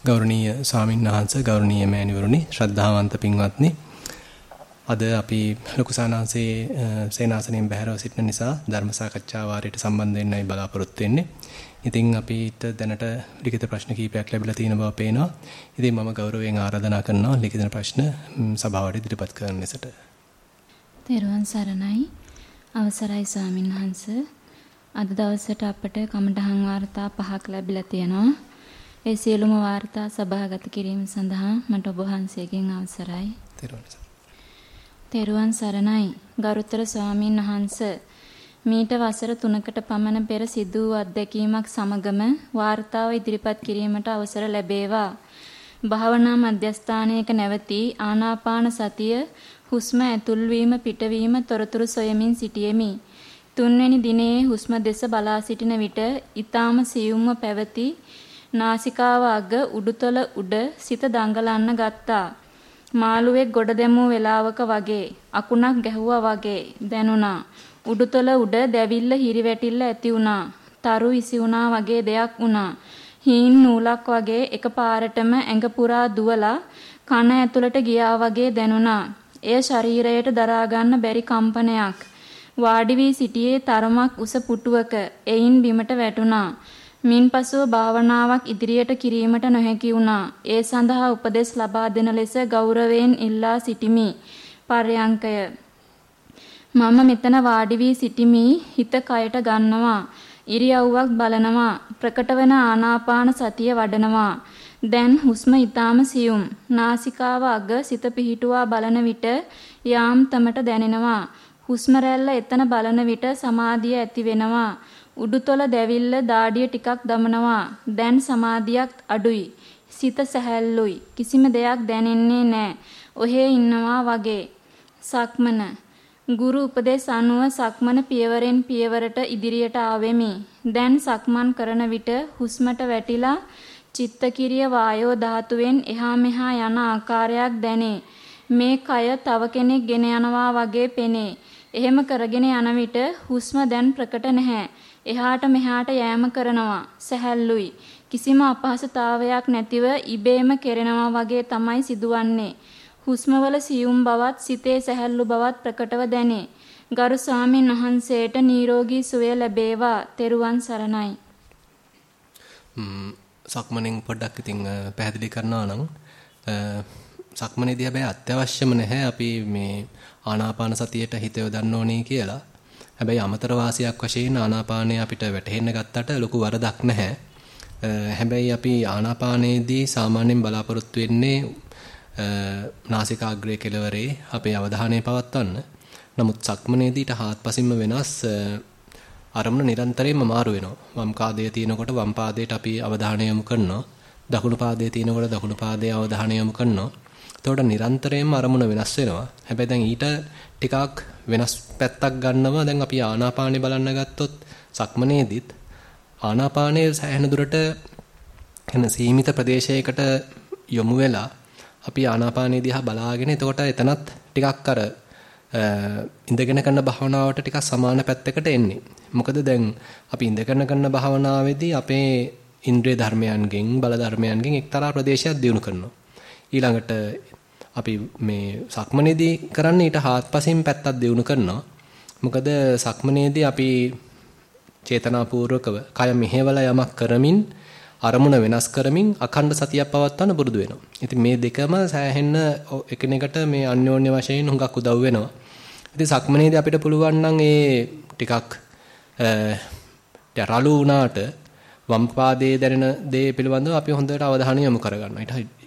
ගෞරවනීය ස්වාමින්වහන්සේ ගෞරවනීය මෑණිවරුනි ශ්‍රද්ධාවන්ත පින්වත්නි අද අපි ලොකු සානාංශයේ සේනාසනයෙන් බැහැරව සිටින නිසා ධර්ම සාකච්ඡා වාරයට සම්බන්ධ වෙන්නයි බලාපොරොත්තු වෙන්නේ. ඉතින් අපිට දැනට ලිඛිත ප්‍රශ්න කිහිපයක් ලැබිලා තියෙන බව පේනවා. ඉතින් මම ගෞරවයෙන් ආරාධනා කරනවා ලිඛිත ප්‍රශ්න සභාවට ඉදිරිපත් කරන්න ලෙසට. තෙරුවන් සරණයි. අවසරයි ස්වාමින්වහන්සේ. අද දවසට අපට කමඨහන් වාර්තා පහක් ලැබිලා තියෙනවා. ඒ සියලුම වාර්තා සභාගත කිරීම සඳහා මට ඔබ වහන්සේගෙන් අවසරයි. තෙරුවන් සරණයි. ගරුතර ස්වාමින් වහන්සේ මීට වසර 3කට පමණ පෙර සිදු වූ අත්දැකීමක් සමගම වාර්තාව ඉදිරිපත් කිරීමට අවසර ලැබේවා. භාවනා මධ්‍යස්ථානයක නැවතී ආනාපාන සතිය හුස්ම ඇතුල්වීම පිටවීම තොරතුරු සොයමින් සිටියෙමි. තුන්වැනි දිනේ හුස්ම දෙස බලා සිටින විට ඊටාම සියුම්ව පැවති නාසිකාව අග උඩුතල උඩ සිත දඟලන්න ගත්තා. මාළුවෙක් ගොඩ දැමූ වෙලාවක වගේ අකුණක් ගැහුවා වගේ දැනුණා. උඩුතල උඩ දැවිල්ල හිරිවැටිල්ල ඇති වුණා. තරු ඉසි වුණා වගේ දෙයක් වුණා. හීන් නූලක් වගේ එකපාරටම ඇඟ පුරා දුවලා කන ඇතුළට ගියා වගේ දැනුණා. එය ශරීරයට දරා ගන්න බැරි කම්පනයක්. වාඩි වී සිටියේ තරමක් උස පුටුවක. එයින් බිමට වැටුණා. මින්පසුව භාවනාවක් ඉදිරියට කිරීමට නොහැකි වුණා. ඒ සඳහා උපදෙස් ලබා දෙන ලෙස ගෞරවයෙන් ඉල්ලා සිටිමි. පර්යංකය මම මෙතන වාඩි වී සිටිමි හිත කයට ගන්නවා. ඉරියව්වක් බලනවා. ප්‍රකටවන ආනාපාන සතිය වඩනවා. දැන් හුස්ම ඊටාම සියුම්. නාසිකාව අග සිත පිහිටුවා බලන විට යාම්තමට දැනෙනවා. හුස්ම රැල්ල එතන බලන විට සමාධිය ඇති වෙනවා. උඩුතොල දැවිල්ල දාඩිය ටිකක් දමනවා. දැන් සමාධියක් අඩුයි. සිත සැහැල්ලුයි. කිසිම දෙයක් දැනෙන්නේ නැහැ. ඔහේ ඉන්නවා වගේ. සක්මන ගුරු උපදේශ අනුව සක්මන පියවරෙන් පියවරට ඉදිරියට ආවෙමි. දැන් සක්මන් කරන විට හුස්මට වැටිලා චිත්තකිරිය වායෝ ධාතුවෙන් එහා මෙහා යන ආකාරයක් දැනේ. මේ කය තව කෙනෙක් ගෙන යනවා වගේ පෙනේ. එහෙම කරගෙන යන විට හුස්ම දැන් ප්‍රකට නැහැ. එහාට මෙහාට යෑම කරනවා. සැහැල්ලුයි. කිසිම අපහසුතාවයක් නැතිව ඉබේම කෙරෙනවා වගේ තමයි සිදුවන්නේ. හුස්මවල සියුම් බවත් සිතේ සැහැල්ලු බවත් ප්‍රකටව දැනේ. ගරු ස්වාමීන් වහන්සේට නිරෝගී සුවය ලැබේවා. තෙරුවන් සරණයි. සක්මණෙන් පොඩ්ඩක් ඉතින් පැහැදිලි කරනවා නම් සක්මණේදී හැබැයි අත්‍යවශ්‍යම නැහැ අපි මේ ආනාපාන සතියට හිත යොදන්න ඕනේ කියලා. හැබැයි අමතර වාසියක් වශයෙන් ආනාපානය අපිට වැටහෙන්න ගත්තට ලොකු වරදක් නැහැ. හැබැයි අපි ආනාපානයේදී සාමාන්‍යයෙන් බලාපොරොත්තු වෙන්නේ නාසිකාග්‍රේ කෙළවරේ අපේ අවධානය පවත්වන්න. නමුත් සක්මනේදී ඊට හාත්පසින්ම වෙනස් අරමුණ නිරන්තරයෙන්ම මාරු වෙනවා. වම් පාදයේ තියෙනකොට වම් පාදයට අපි අවධානය යොමු කරනවා. දකුණු පාදයේ තියෙනකොට දකුණු පාදයේ අවධානය යොමු කරනවා. එතකොට නිරන්තරයෙන්ම අරමුණ වෙනස් වෙනවා. හැබැයි දැන් ඊට ටිකක් වෙනස් පැත්තක් ගන්නවා. දැන් අපි ආනාපානෙ බලන්න ගත්තොත් සක්මනේදීත් ආනාපානයේ සෑහෙන දුරට එන සීමිත ප්‍රදේශයකට යොමු වෙලා අපි ආනාපානිය දිහා බලාගෙන එතකොට එතනත් ටිකක් අර ඉඳගෙන කරන භාවනාවට ටිකක් සමාන පැත්තකට එන්නේ. මොකද දැන් අපි ඉඳගෙන කරන භාවනාවේදී අපේ ඉන්ද්‍රිය ධර්මයන්ගෙන් බල ධර්මයන්ගෙන් එක්තරා ප්‍රදේශයක් දියුණු කරනවා. ඊළඟට අපි මේ සක්මනේදී කරන්නේ ඊට හාත්පසින් පැත්තක් දියුණු කරනවා. මොකද සක්මනේදී අපි චේතනාපූර්වකව කය මෙහෙवला යමක් කරමින් අරමුණ වෙනස් කරමින් අඛණ්ඩ සතියක් පවත්වන්න පුරුදු වෙනවා. ඉතින් මේ දෙකම සෑහෙන්න එකිනෙකට මේ අන්‍යෝන්‍ය වශයෙන් හුඟක් උදව් වෙනවා. ඉතින් සක්මනේදී අපිට පුළුවන් නම් ඒ ටිකක් රළු වුණාට වම් පාදයේ දැනෙන දේ පිළිබඳව අපි හොඳට අවධානය යොමු කරගන්නවා. ඊට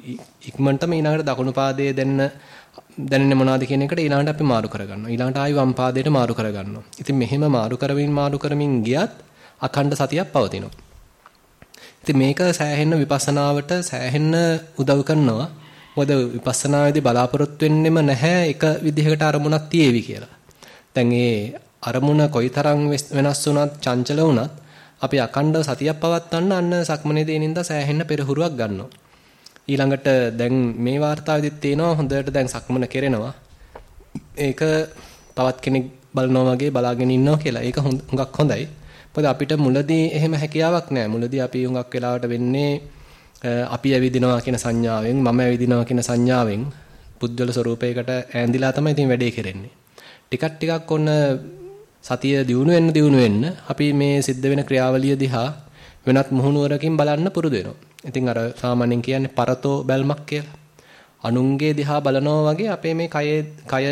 ඉක්මනටම ඊළඟට දකුණු පාදයේ දැනෙන දැනෙන්නේ මොනවද කියන එකට ඊළඟට අපි මාරු කරගන්නවා. ඊළඟට ආයි වම් පාදයට මාරු කරගන්නවා. ඉතින් මෙහෙම මාරු කරමින් මාරු කරමින් ගියත් අඛණ්ඩ සතියක් පවතිනවා. ඉතින් මේක සෑහෙන්න විපස්සනාවට සෑහෙන්න උදව් කරනවා. මොකද විපස්සනාවේදී බලාපොරොත්තු වෙන්නෙම නැහැ එක විදිහකට අරමුණක් තියේවි කියලා. දැන් ඒ අරමුණ කොයිතරම් වෙනස් වුණත් චංචල වුණත් අපි අකණ්ඩ සතියක් පවත්වන්න අන්න සක්මනේදී එනින්ද සෑහෙන්න පෙරහුරුවක් ගන්නවා. ඊළඟට දැන් මේ වார்த்தාවෙදිත් තියෙනවා හොඳට දැන් සක්මන කෙරෙනවා. ඒක තවත් කෙනෙක් බලනවා වගේ බලාගෙන ඉන්නවා කියලා. ඒක හුඟක් හොඳයි. මොකද අපිට මුලදී එහෙම හැකියාවක් නැහැ. මුලදී අපි හුඟක් වෙලාවට වෙන්නේ අපි ඇවිදිනවා කියන සංඥාවෙන්, මම ඇවිදිනවා කියන සංඥාවෙන් පුද්ගල ස්වરૂපයකට ඈඳිලා තමයි ඉතින් වැඩේ කරන්නේ. ටිකක් ටිකක් ඔන්න සතිය දියුණු වෙන්න දියුණු වෙන්න අපි මේ සිද්ධ වෙන ක්‍රියාවලිය දිහා වෙනත් මුහුණුවරකින් බලන්න පුරුදු වෙනවා. ඉතින් අර සාමාන්‍යයෙන් කියන්නේ පරතෝ බැල්මක් කියලා. අනුන්ගේ දිහා බලනවා වගේ අපේ මේ කයේ කය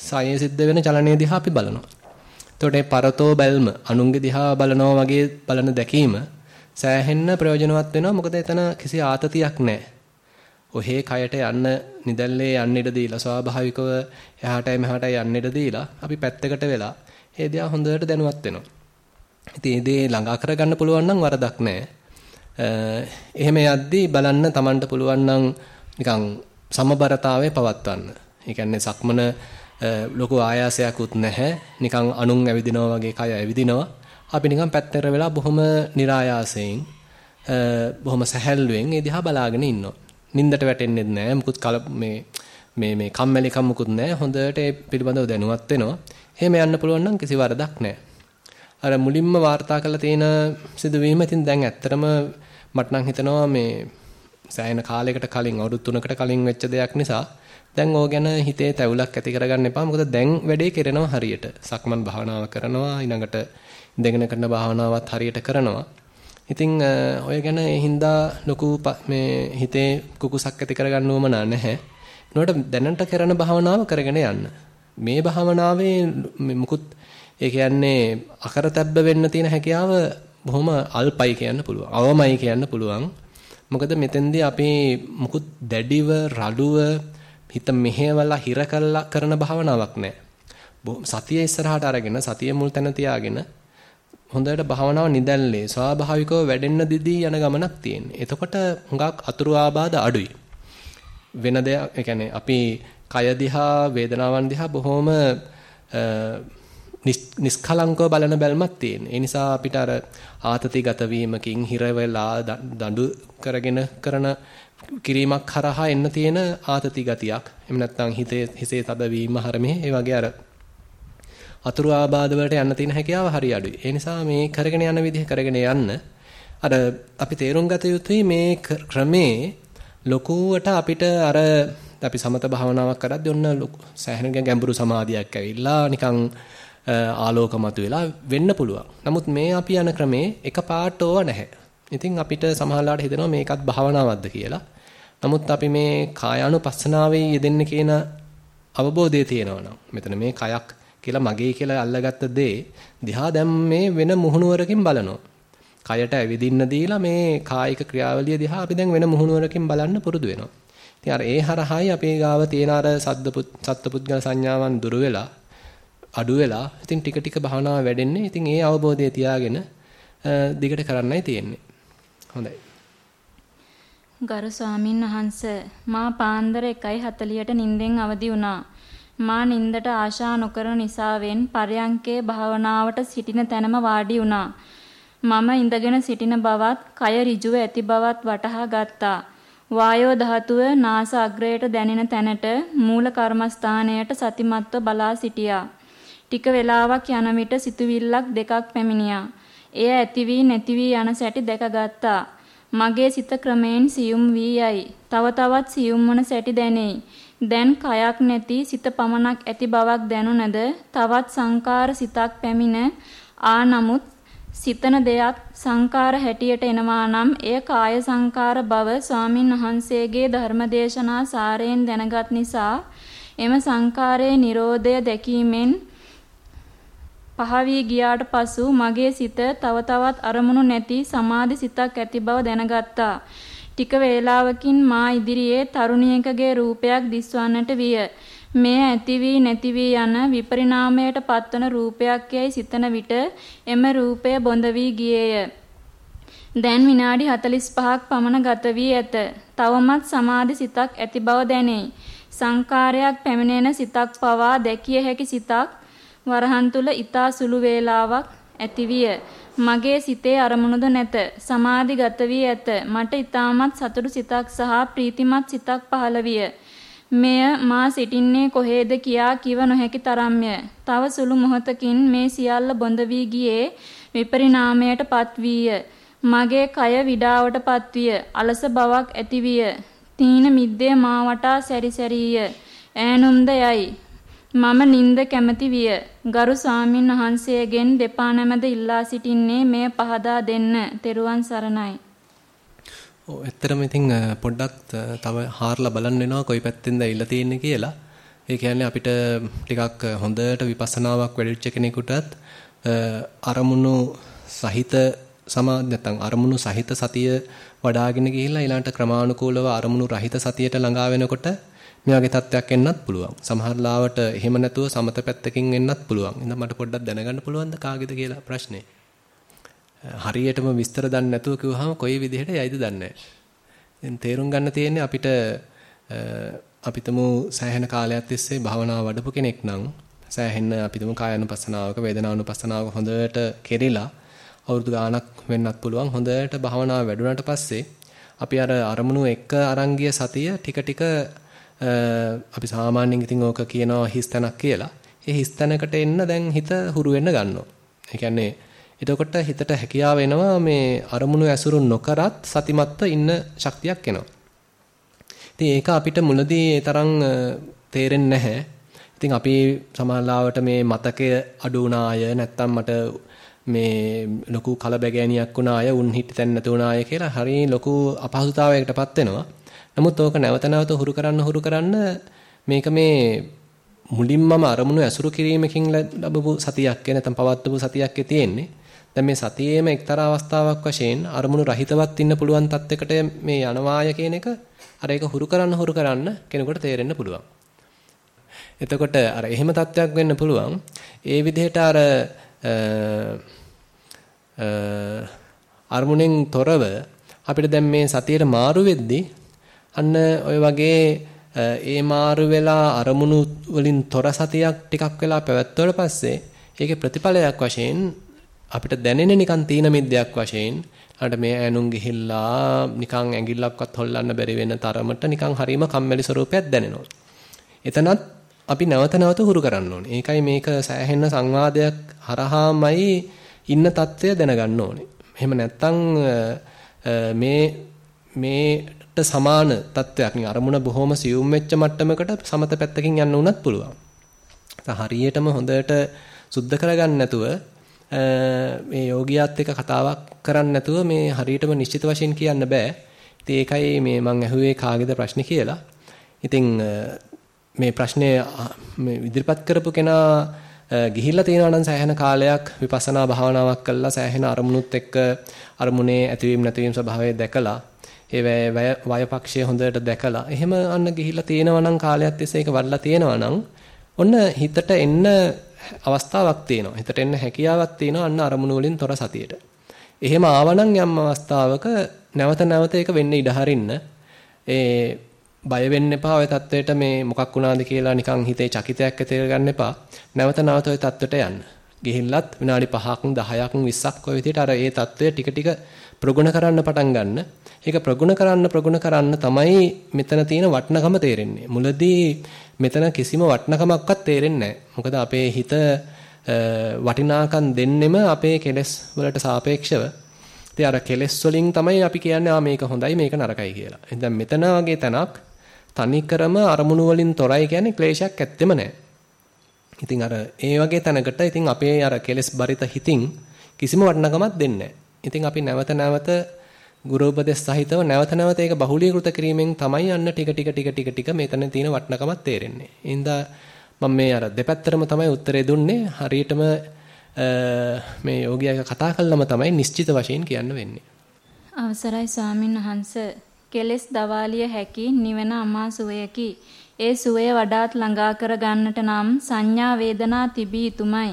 සයේ සිද්ධ වෙන චලනයේ දිහා අපි බලනවා. එතකොට මේ පරතෝ බැල්ම අනුන්ගේ දිහා බලනවා වගේ බලන දැකීම සෑහෙන්න ප්‍රයෝජනවත් වෙනවා. මොකද එතන කිසි ආතතියක් නැහැ. ඔහේ කයට යන්න නිදැල්ලේ යන්න ඉඩ දීලා ස්වාභාවිකව එහාටයි මෙහාටයි යන්න ඉඩ දීලා අපි පැත්තකට වෙලා ඒ දිහා හොඳට දැනුවත් වෙනවා. ඉතින් ඒ දේ ළඟා කරගන්න පුළුවන් නම් වරදක් නැහැ. එහෙම යද්දී බලන්න Tamanට පුළුවන් නම් නිකන් සමබරතාවය පවත්වන්න. ඒ කියන්නේ සක්මන ලොකු ආයාසයක්වත් නැහැ. නිකන් අනුන් ඇවිදිනවා වගේ කය ඇවිදිනවා. අපි නිකන් පැත්තට වෙලා බොහොම નિરાයාසයෙන් බොහොම සැහැල්ලුවෙන් ඒ දිහා බලාගෙන ඉන්නවා. නින්දට වැටෙන්නේ නැහැ. මුකුත් කල මේ මේ මේ කම්මැලිකම් මුකුත් නැහැ. හොඳට ඒ පිළිබඳව දැනුවත් වෙනවා. එහෙම යන්න පුළුවන් නම් කිසි වරදක් නැහැ. අර මුලින්ම වාර්තා කරලා තියෙන සිදුවීම ඉතින් දැන් ඇත්තටම මට නම් හිතෙනවා මේ සෑහෙන කාලයකට කලින් අවුරුදු 3කට කලින් වෙච්ච දෙයක් නිසා දැන් ඕක ගැන හිතේ තැවුලක් ඇති කරගන්න එපා. මොකද දැන් වැඩේ කරනවා හරියට. සක්මන් භාවනාව කරනවා ඊළඟට ඉඳගෙන කරන භාවනාවත් හරියට කරනවා. ඉතින් ඔය ගැන ඒ හින්දා ලොකු මේ හිතේ කුකුසක් ඇති කරගන්න ඕම නැහැ. නෝට දැනට කරන භාවනාව කරගෙන යන්න. මේ භාවනාවේ මුකුත් ඒ කියන්නේ අකරතැබ්බ වෙන්න තියෙන හැකියාව බොහොම අල්පයි කියන්න පුළුවන්. අවමයි කියන්න පුළුවන්. මොකද මෙතෙන්දී අපි මුකුත් දැඩිව රළුව හිත මෙහෙवला හිර කරලා කරන භාවනාවක් නැහැ. සතිය ඉස්සරහට අරගෙන සතිය මුල් තැන තියාගෙන හොඳට භාවනාව නිදැල්ලේ ස්වාභාවිකව වැඩෙන්න දිදී යන ගමනක් තියෙන්නේ. එතකොට හුඟක් අතුරු ආබාධ අඩුයි. වෙන දෙයක්, ඒ කියන්නේ අපි කය දිහා වේදනාවන් දිහා බොහොම නිස්කලංකව බලන බැල්මක් තියෙන. ඒ නිසා අපිට අර ආතතිගත වීමකින් හිර වෙලා දඬු කරගෙන කරන කිරීමක් කරහා එන්න තියෙන ආතති ගතියක්. එහෙම නැත්නම් හිතේ හිසේ තදවීම හරමේ ඒ වගේ අර අතුරු ආබාධ වලට යන්න තියෙන හැකියාව හරි අඩුයි. ඒ නිසා මේ කරගෙන යන විදිහ කරගෙන යන්න අර අපි තේරුම් ගත යුතුයි මේ ක්‍රමේ ලොකුවට අපිට අර අපි සමත භාවනාවක් කරද්දී ඔන්න සෑහෙන ගැඹුරු සමාධියක් ඇවිල්ලා නිකන් ආලෝකමතු වෙලා වෙන්න පුළුවන්. නමුත් මේ අපි යන ක්‍රමේ එක පාට ඕව නැහැ. ඉතින් අපිට සමහරවිට හිතෙනවා මේකත් භාවනාවක්ද කියලා. නමුත් අපි මේ කායානුපස්සනාවේ යෙදෙන්න කියන අවබෝධය තියෙනවා නම් මෙතන මේ කයක් කියලා මගේ කියලා අල්ලගත්ත දේ දිහා දැන් මේ වෙන මුහුණුවරකින් බලනවා. කයට ඇවිදින්න දීලා මේ කායික ක්‍රියාවලිය දිහා අපි දැන් වෙන මුහුණුවරකින් බලන්න පුරුදු වෙනවා. ඉතින් අර ඒ හරහායි අපේ ගාව තියෙන අර සද්ද සත්පුද්ගල සංඥාවන් දුර වෙලා අඩු වෙලා ඉතින් ටික ටික භාවනාව වැඩෙන්නේ. ඉතින් ඒ අවබෝධය තියාගෙන දිගට කරන්නයි තියෙන්නේ. හොඳයි. ගරු ස්වාමින් වහන්සේ මා පාන්දර 1:40ට නිින්දෙන් අවදි වුණා. මා නින්දට ආශා නොකරන නිසාවෙන් පරයන්කේ භාවනාවට සිටින තැනම වාඩි වුණා. මම ඉඳගෙන සිටින බවත්, කය ඍජුව ඇති බවත් වටහා ගත්තා. වායෝ ධාතුව නාස අග්‍රයට දැනෙන තැනට මූල කර්මස්ථානයට සතිමත්ව බලා සිටියා. ටික වේලාවක් යන විට සිතුවිල්ලක් දෙකක් පැමිණියා. එය ඇති වී නැති වී යන සැටි දැකගත්තා. මගේ සිත ක්‍රමයෙන් සියුම් වී යයි. තව තවත් සියුම් වන සැටි දැනේ. දැන් කයක් නැති සිත පමණක් ඇති බවක් දැනුණද තවත් සංකාර සිතක් පැමිණ ආ නමුත් සිතන දෙයක් සංකාර හැටියට එනවා නම් එය කාය සංකාර බව ස්වාමින් වහන්සේගේ ධර්මදේශනා සාරයෙන් දැනගත් නිසා එම සංකාරයේ Nirodhaය දැකීමෙන් පහවී ගියාට පසු මගේ සිත තව තවත් අරමුණු නැති සමාධි සිතක් ඇති බව දැනගත්තා. ටික වේලාවකින් මා ඉදිරියේ තරුණියකගේ රූපයක් දිස්වන්නට විය. මෙය ඇති වී නැති වී යන විපරිණාමයට පත්වන රූපයක් යයි සිතන විට එම රූපය බොඳ වී ගියේය. දැන් විනාඩි 45ක් පමණ ගත වී ඇත. තවමත් සමාධි සිතක් ඇති බව දැනේ. සංකාරයක් පැමිණෙන සිතක් පවා දැකිය හැකි සිතක් වරහන් තුල ඊතා සුළු වේලාවක් ඇති විය. මගේ සිතේ අරමුණුද නැත. සමාධිගත වී ඇත. මට ඊටමත් සතුටු සිතක් සහ ප්‍රීතිමත් සිතක් පහළ විය. මෙය මා සිටින්නේ කොහේද කියා කිව නොහැකි තරම්ය. තව සුළු මොහොතකින් මේ සියල්ල බොඳ වී ගියේ විපරිණාමයට පත් වීය. මගේ කය විඩාවටපත් විය. අලස බවක් ඇතිවිය. තීන මිද්දේ මා වටා සැරිසැරීය. ඈනුම්ද යයි. මම නිନ୍ଦ කැමැති විය. ගරු ස්වාමින් වහන්සේගෙන් දෙපා නැමද ඉල්ලා සිටින්නේ මෙය පහදා දෙන්න. තෙරුවන් සරණයි. ඔව් ඇත්තටම ඉතින් පොඩ්ඩක් තව හාරලා බලන්න වෙනවා කොයි පැත්තෙන්ද ඇවිල්ලා තියෙන්නේ කියලා. ඒ කියන්නේ අපිට ටිකක් හොඳට විපස්සනාවක් වැඩිච්ච කෙනෙකුටත් අරමුණු සහිත සමාධි නැත්නම් අරමුණු සහිත සතිය වඩාගෙන ගිහිල්ලා ඊළඟට ක්‍රමානුකූලව අරමුණු රහිත සතියට ළඟා වෙනකොට මේ වගේ තත්ත්වයක් එන්නත් පුළුවන්. සමහර ලාවට එහෙම නැතුව සමත පැත්තකින් එන්නත් පුළුවන්. එහෙනම් මට පොඩ්ඩක් දැනගන්න පුළුවන්ද කාගේද කියලා ප්‍රශ්නේ. හරියටම විස්තර දන්නේ නැතුව කිව්වහම කොයි විදිහට යයිද දන්නේ නැහැ. තේරුම් ගන්න තියෙන්නේ අපිට අපිටම සෑහෙන කාලයක් තිස්සේ භාවනාව වඩපු කෙනෙක් නම් සෑහෙන අපිටම කායानुපස්සනාවක වේදනානුපස්සනාවක හොඳට කෙරිලා අවුරුදු ගාණක් වෙන්නත් පුළුවන් හොඳට භාවනාව වැඩුණාට පස්සේ අපි අර අරමුණු එක අරංගිය සතිය ටික ටික අපි සාමාන්‍යයෙන් ඉතින් ඕක කියනවා හිස්තැනක් කියලා. ඒ හිස්තැනකට එන්න දැන් හිත හුරු වෙන්න ගන්නවා. ඒ කියන්නේ එතකොට හිතට හැකියාව එනවා මේ අරමුණු ඇසුරු නොකරත් සතිමත්ව ඉන්න ශක්තියක් එනවා. ඉතින් ඒක අපිට මුලදී ඒ තරම් තේරෙන්නේ නැහැ. ඉතින් අපි සමාලාවට මේ මතකය අඩු වුණාය නැත්තම් මට මේ ලොකු කලබගෑනියක් වුණාය උන් හිටිතැන් නැතු වුණාය කියලා හරිය ලොකු අපහසුතාවයකටපත් වෙනවා. නමුත් ඕක නැවත නැවත හුරු කරන්න හුරු කරන්න මේක මේ මුලින්මම අරමුණු ඇසුරු කිරීමකින් ලැබපු සතියක් නැත්නම් පවත්වපු සතියක් තියෙන්නේ. දැන් මේ සතියේම එක්තරා අවස්ථාවක් වශයෙන් අරමුණු රහිතවත් ඉන්න පුළුවන් තත්යකට මේ යනවාය කියන එක අර ඒක හුරු කරන්න හුරු කරන්න කෙනෙකුට තේරෙන්න පුළුවන්. එතකොට අර එහෙම තත්යක් වෙන්න පුළුවන්. ඒ විදිහට අර අරමුණෙන් තොරව අපිට දැන් මේ සතියේ මාරු වෙද්දී අන්න ඔය වගේ ඒ මාරු වෙලා අරමුණු වලින් තොර සතියක් ටිකක් වෙලා පැවැත්වුවට පස්සේ ඒකේ ප්‍රතිඵලයක් වශයෙන් අපිට දැනෙන නිකන් තීන මිද්දයක් වශයෙන් අර මේ ඈනුන් ගිහිල්ලා නිකන් ඇඟිල්ලක්වත් හොල්ලන්න බැරි වෙන තරමට නිකන් හරීම කම්මැලි ස්වරූපයක් දැනෙනවා. එතනත් අපි නැවත නැවත හුරු කරන්න ඕනේ. ඒකයි මේක සෑහෙන සංවාදයක් හරහාමයි ඉන්න తත්වය දැනගන්න ඕනේ. එහෙම නැත්තම් මේ මේ සමාන තත්වයක් නේ අරමුණ බොහොම සියුම් වෙච්ච මට්ටමකට සමත පැත්තකින් යන්න උනත් පුළුවන්. හරියටම හොඳට සුද්ධ කරගන්න නැතුව මේ යෝගියාත් එක්ක කතාවක් කරන්න නැතුව මේ හරියටම නිශ්චිත වශයෙන් කියන්න බෑ. ඉතින් ඒකයි මේ මම ඇහුවේ කාගේද ප්‍රශ්නේ කියලා. ඉතින් මේ ප්‍රශ්නේ මේ ඉදිරිපත් කරපු කෙනා ගිහිල්ලා තියෙනවා නම් සෑහෙන කාලයක් විපස්සනා භාවනාවක් කළා සෑහෙන අරමුණුත් එක්ක අරමුණේ ඇතිවීම නැතිවීම ස්වභාවය දැකලා ඒ වය පක්ෂය හොඳට දැකලා එහෙම අන්න ගිහිල්ලා තේනවා නම් කාලයක් තිස්සේ ඒක වඩලා තේනවා නම් ඔන්න හිතට එන්න අවස්ථාවක් තියෙනවා. හිතට එන්න හැකියාවක් තියෙනවා අන්න අරමුණු වලින් තොර සතියට. එහෙම ආවනම් යම් අවස්ථාවක නැවත නැවත ඒක වෙන්න ඉඩ හරින්න ඒ බය වෙන්න එපා ওই தത്വෙට මේ මොකක් වුණාද කියලා නිකන් හිතේ චකිතයක් ඇති කරගන්න එපා. නැවත නැවත ওই தത്വෙට යන්න. ගිහිල්ලත් විනාඩි 5ක් 10ක් 20ක් ඔය විදිහට අර ඒ தത്വය ටික ටික ප්‍රගුණ කරන්න පටන් ගන්න. ඒක ප්‍රගුණ කරන්න ප්‍රගුණ කරන්න තමයි මෙතන තියෙන වටිනකම තේරෙන්නේ. මුලදී මෙතන කිසිම වටිනකමක්වත් තේරෙන්නේ මොකද අපේ හිත වටිනාකම් දෙන්නෙම අපේ කෙලෙස් වලට සාපේක්ෂව. ඉතින් අර කෙලෙස් වලින් තමයි අපි කියන්නේ ආ මේක හොඳයි මේක නරකයි කියලා. දැන් මෙතන වගේ තැනක් තනිකරම අරමුණු වලින් තොරයි කියන්නේ ක්ලේශයක් ඇත්තෙම නැහැ. ඉතින් අර ඒ වගේ තැනකට ඉතින් අපේ අර කෙලෙස් බරිත හිතින් කිසිම වටිනකමක් දෙන්නේ ඉතින් අපි නැවත නැවත ගුරුපදේශ සහිතව නැවත නැවත ඒක බහුලීකృత කිරීමෙන් තමයි අන්න ටික ටික ටික ටික ටික මෙතන තියෙන වටිනකමක් තේරෙන්නේ. ඉන්දා මම මේ අර දෙපැත්තටම තමයි උත්තරේ දුන්නේ. හරියටම මේ යෝගියා කතා කළාම තමයි නිශ්චිත වශයෙන් කියන්න වෙන්නේ. අවසරයි ස්වාමින් වහන්ස කෙලස් දවාලිය හැකි නිවන අමා සුවයකි. ඒ සුවය වඩාත් ළඟා කර ගන්නට නම් සංඥා වේදනා තිබී යුතුමයි.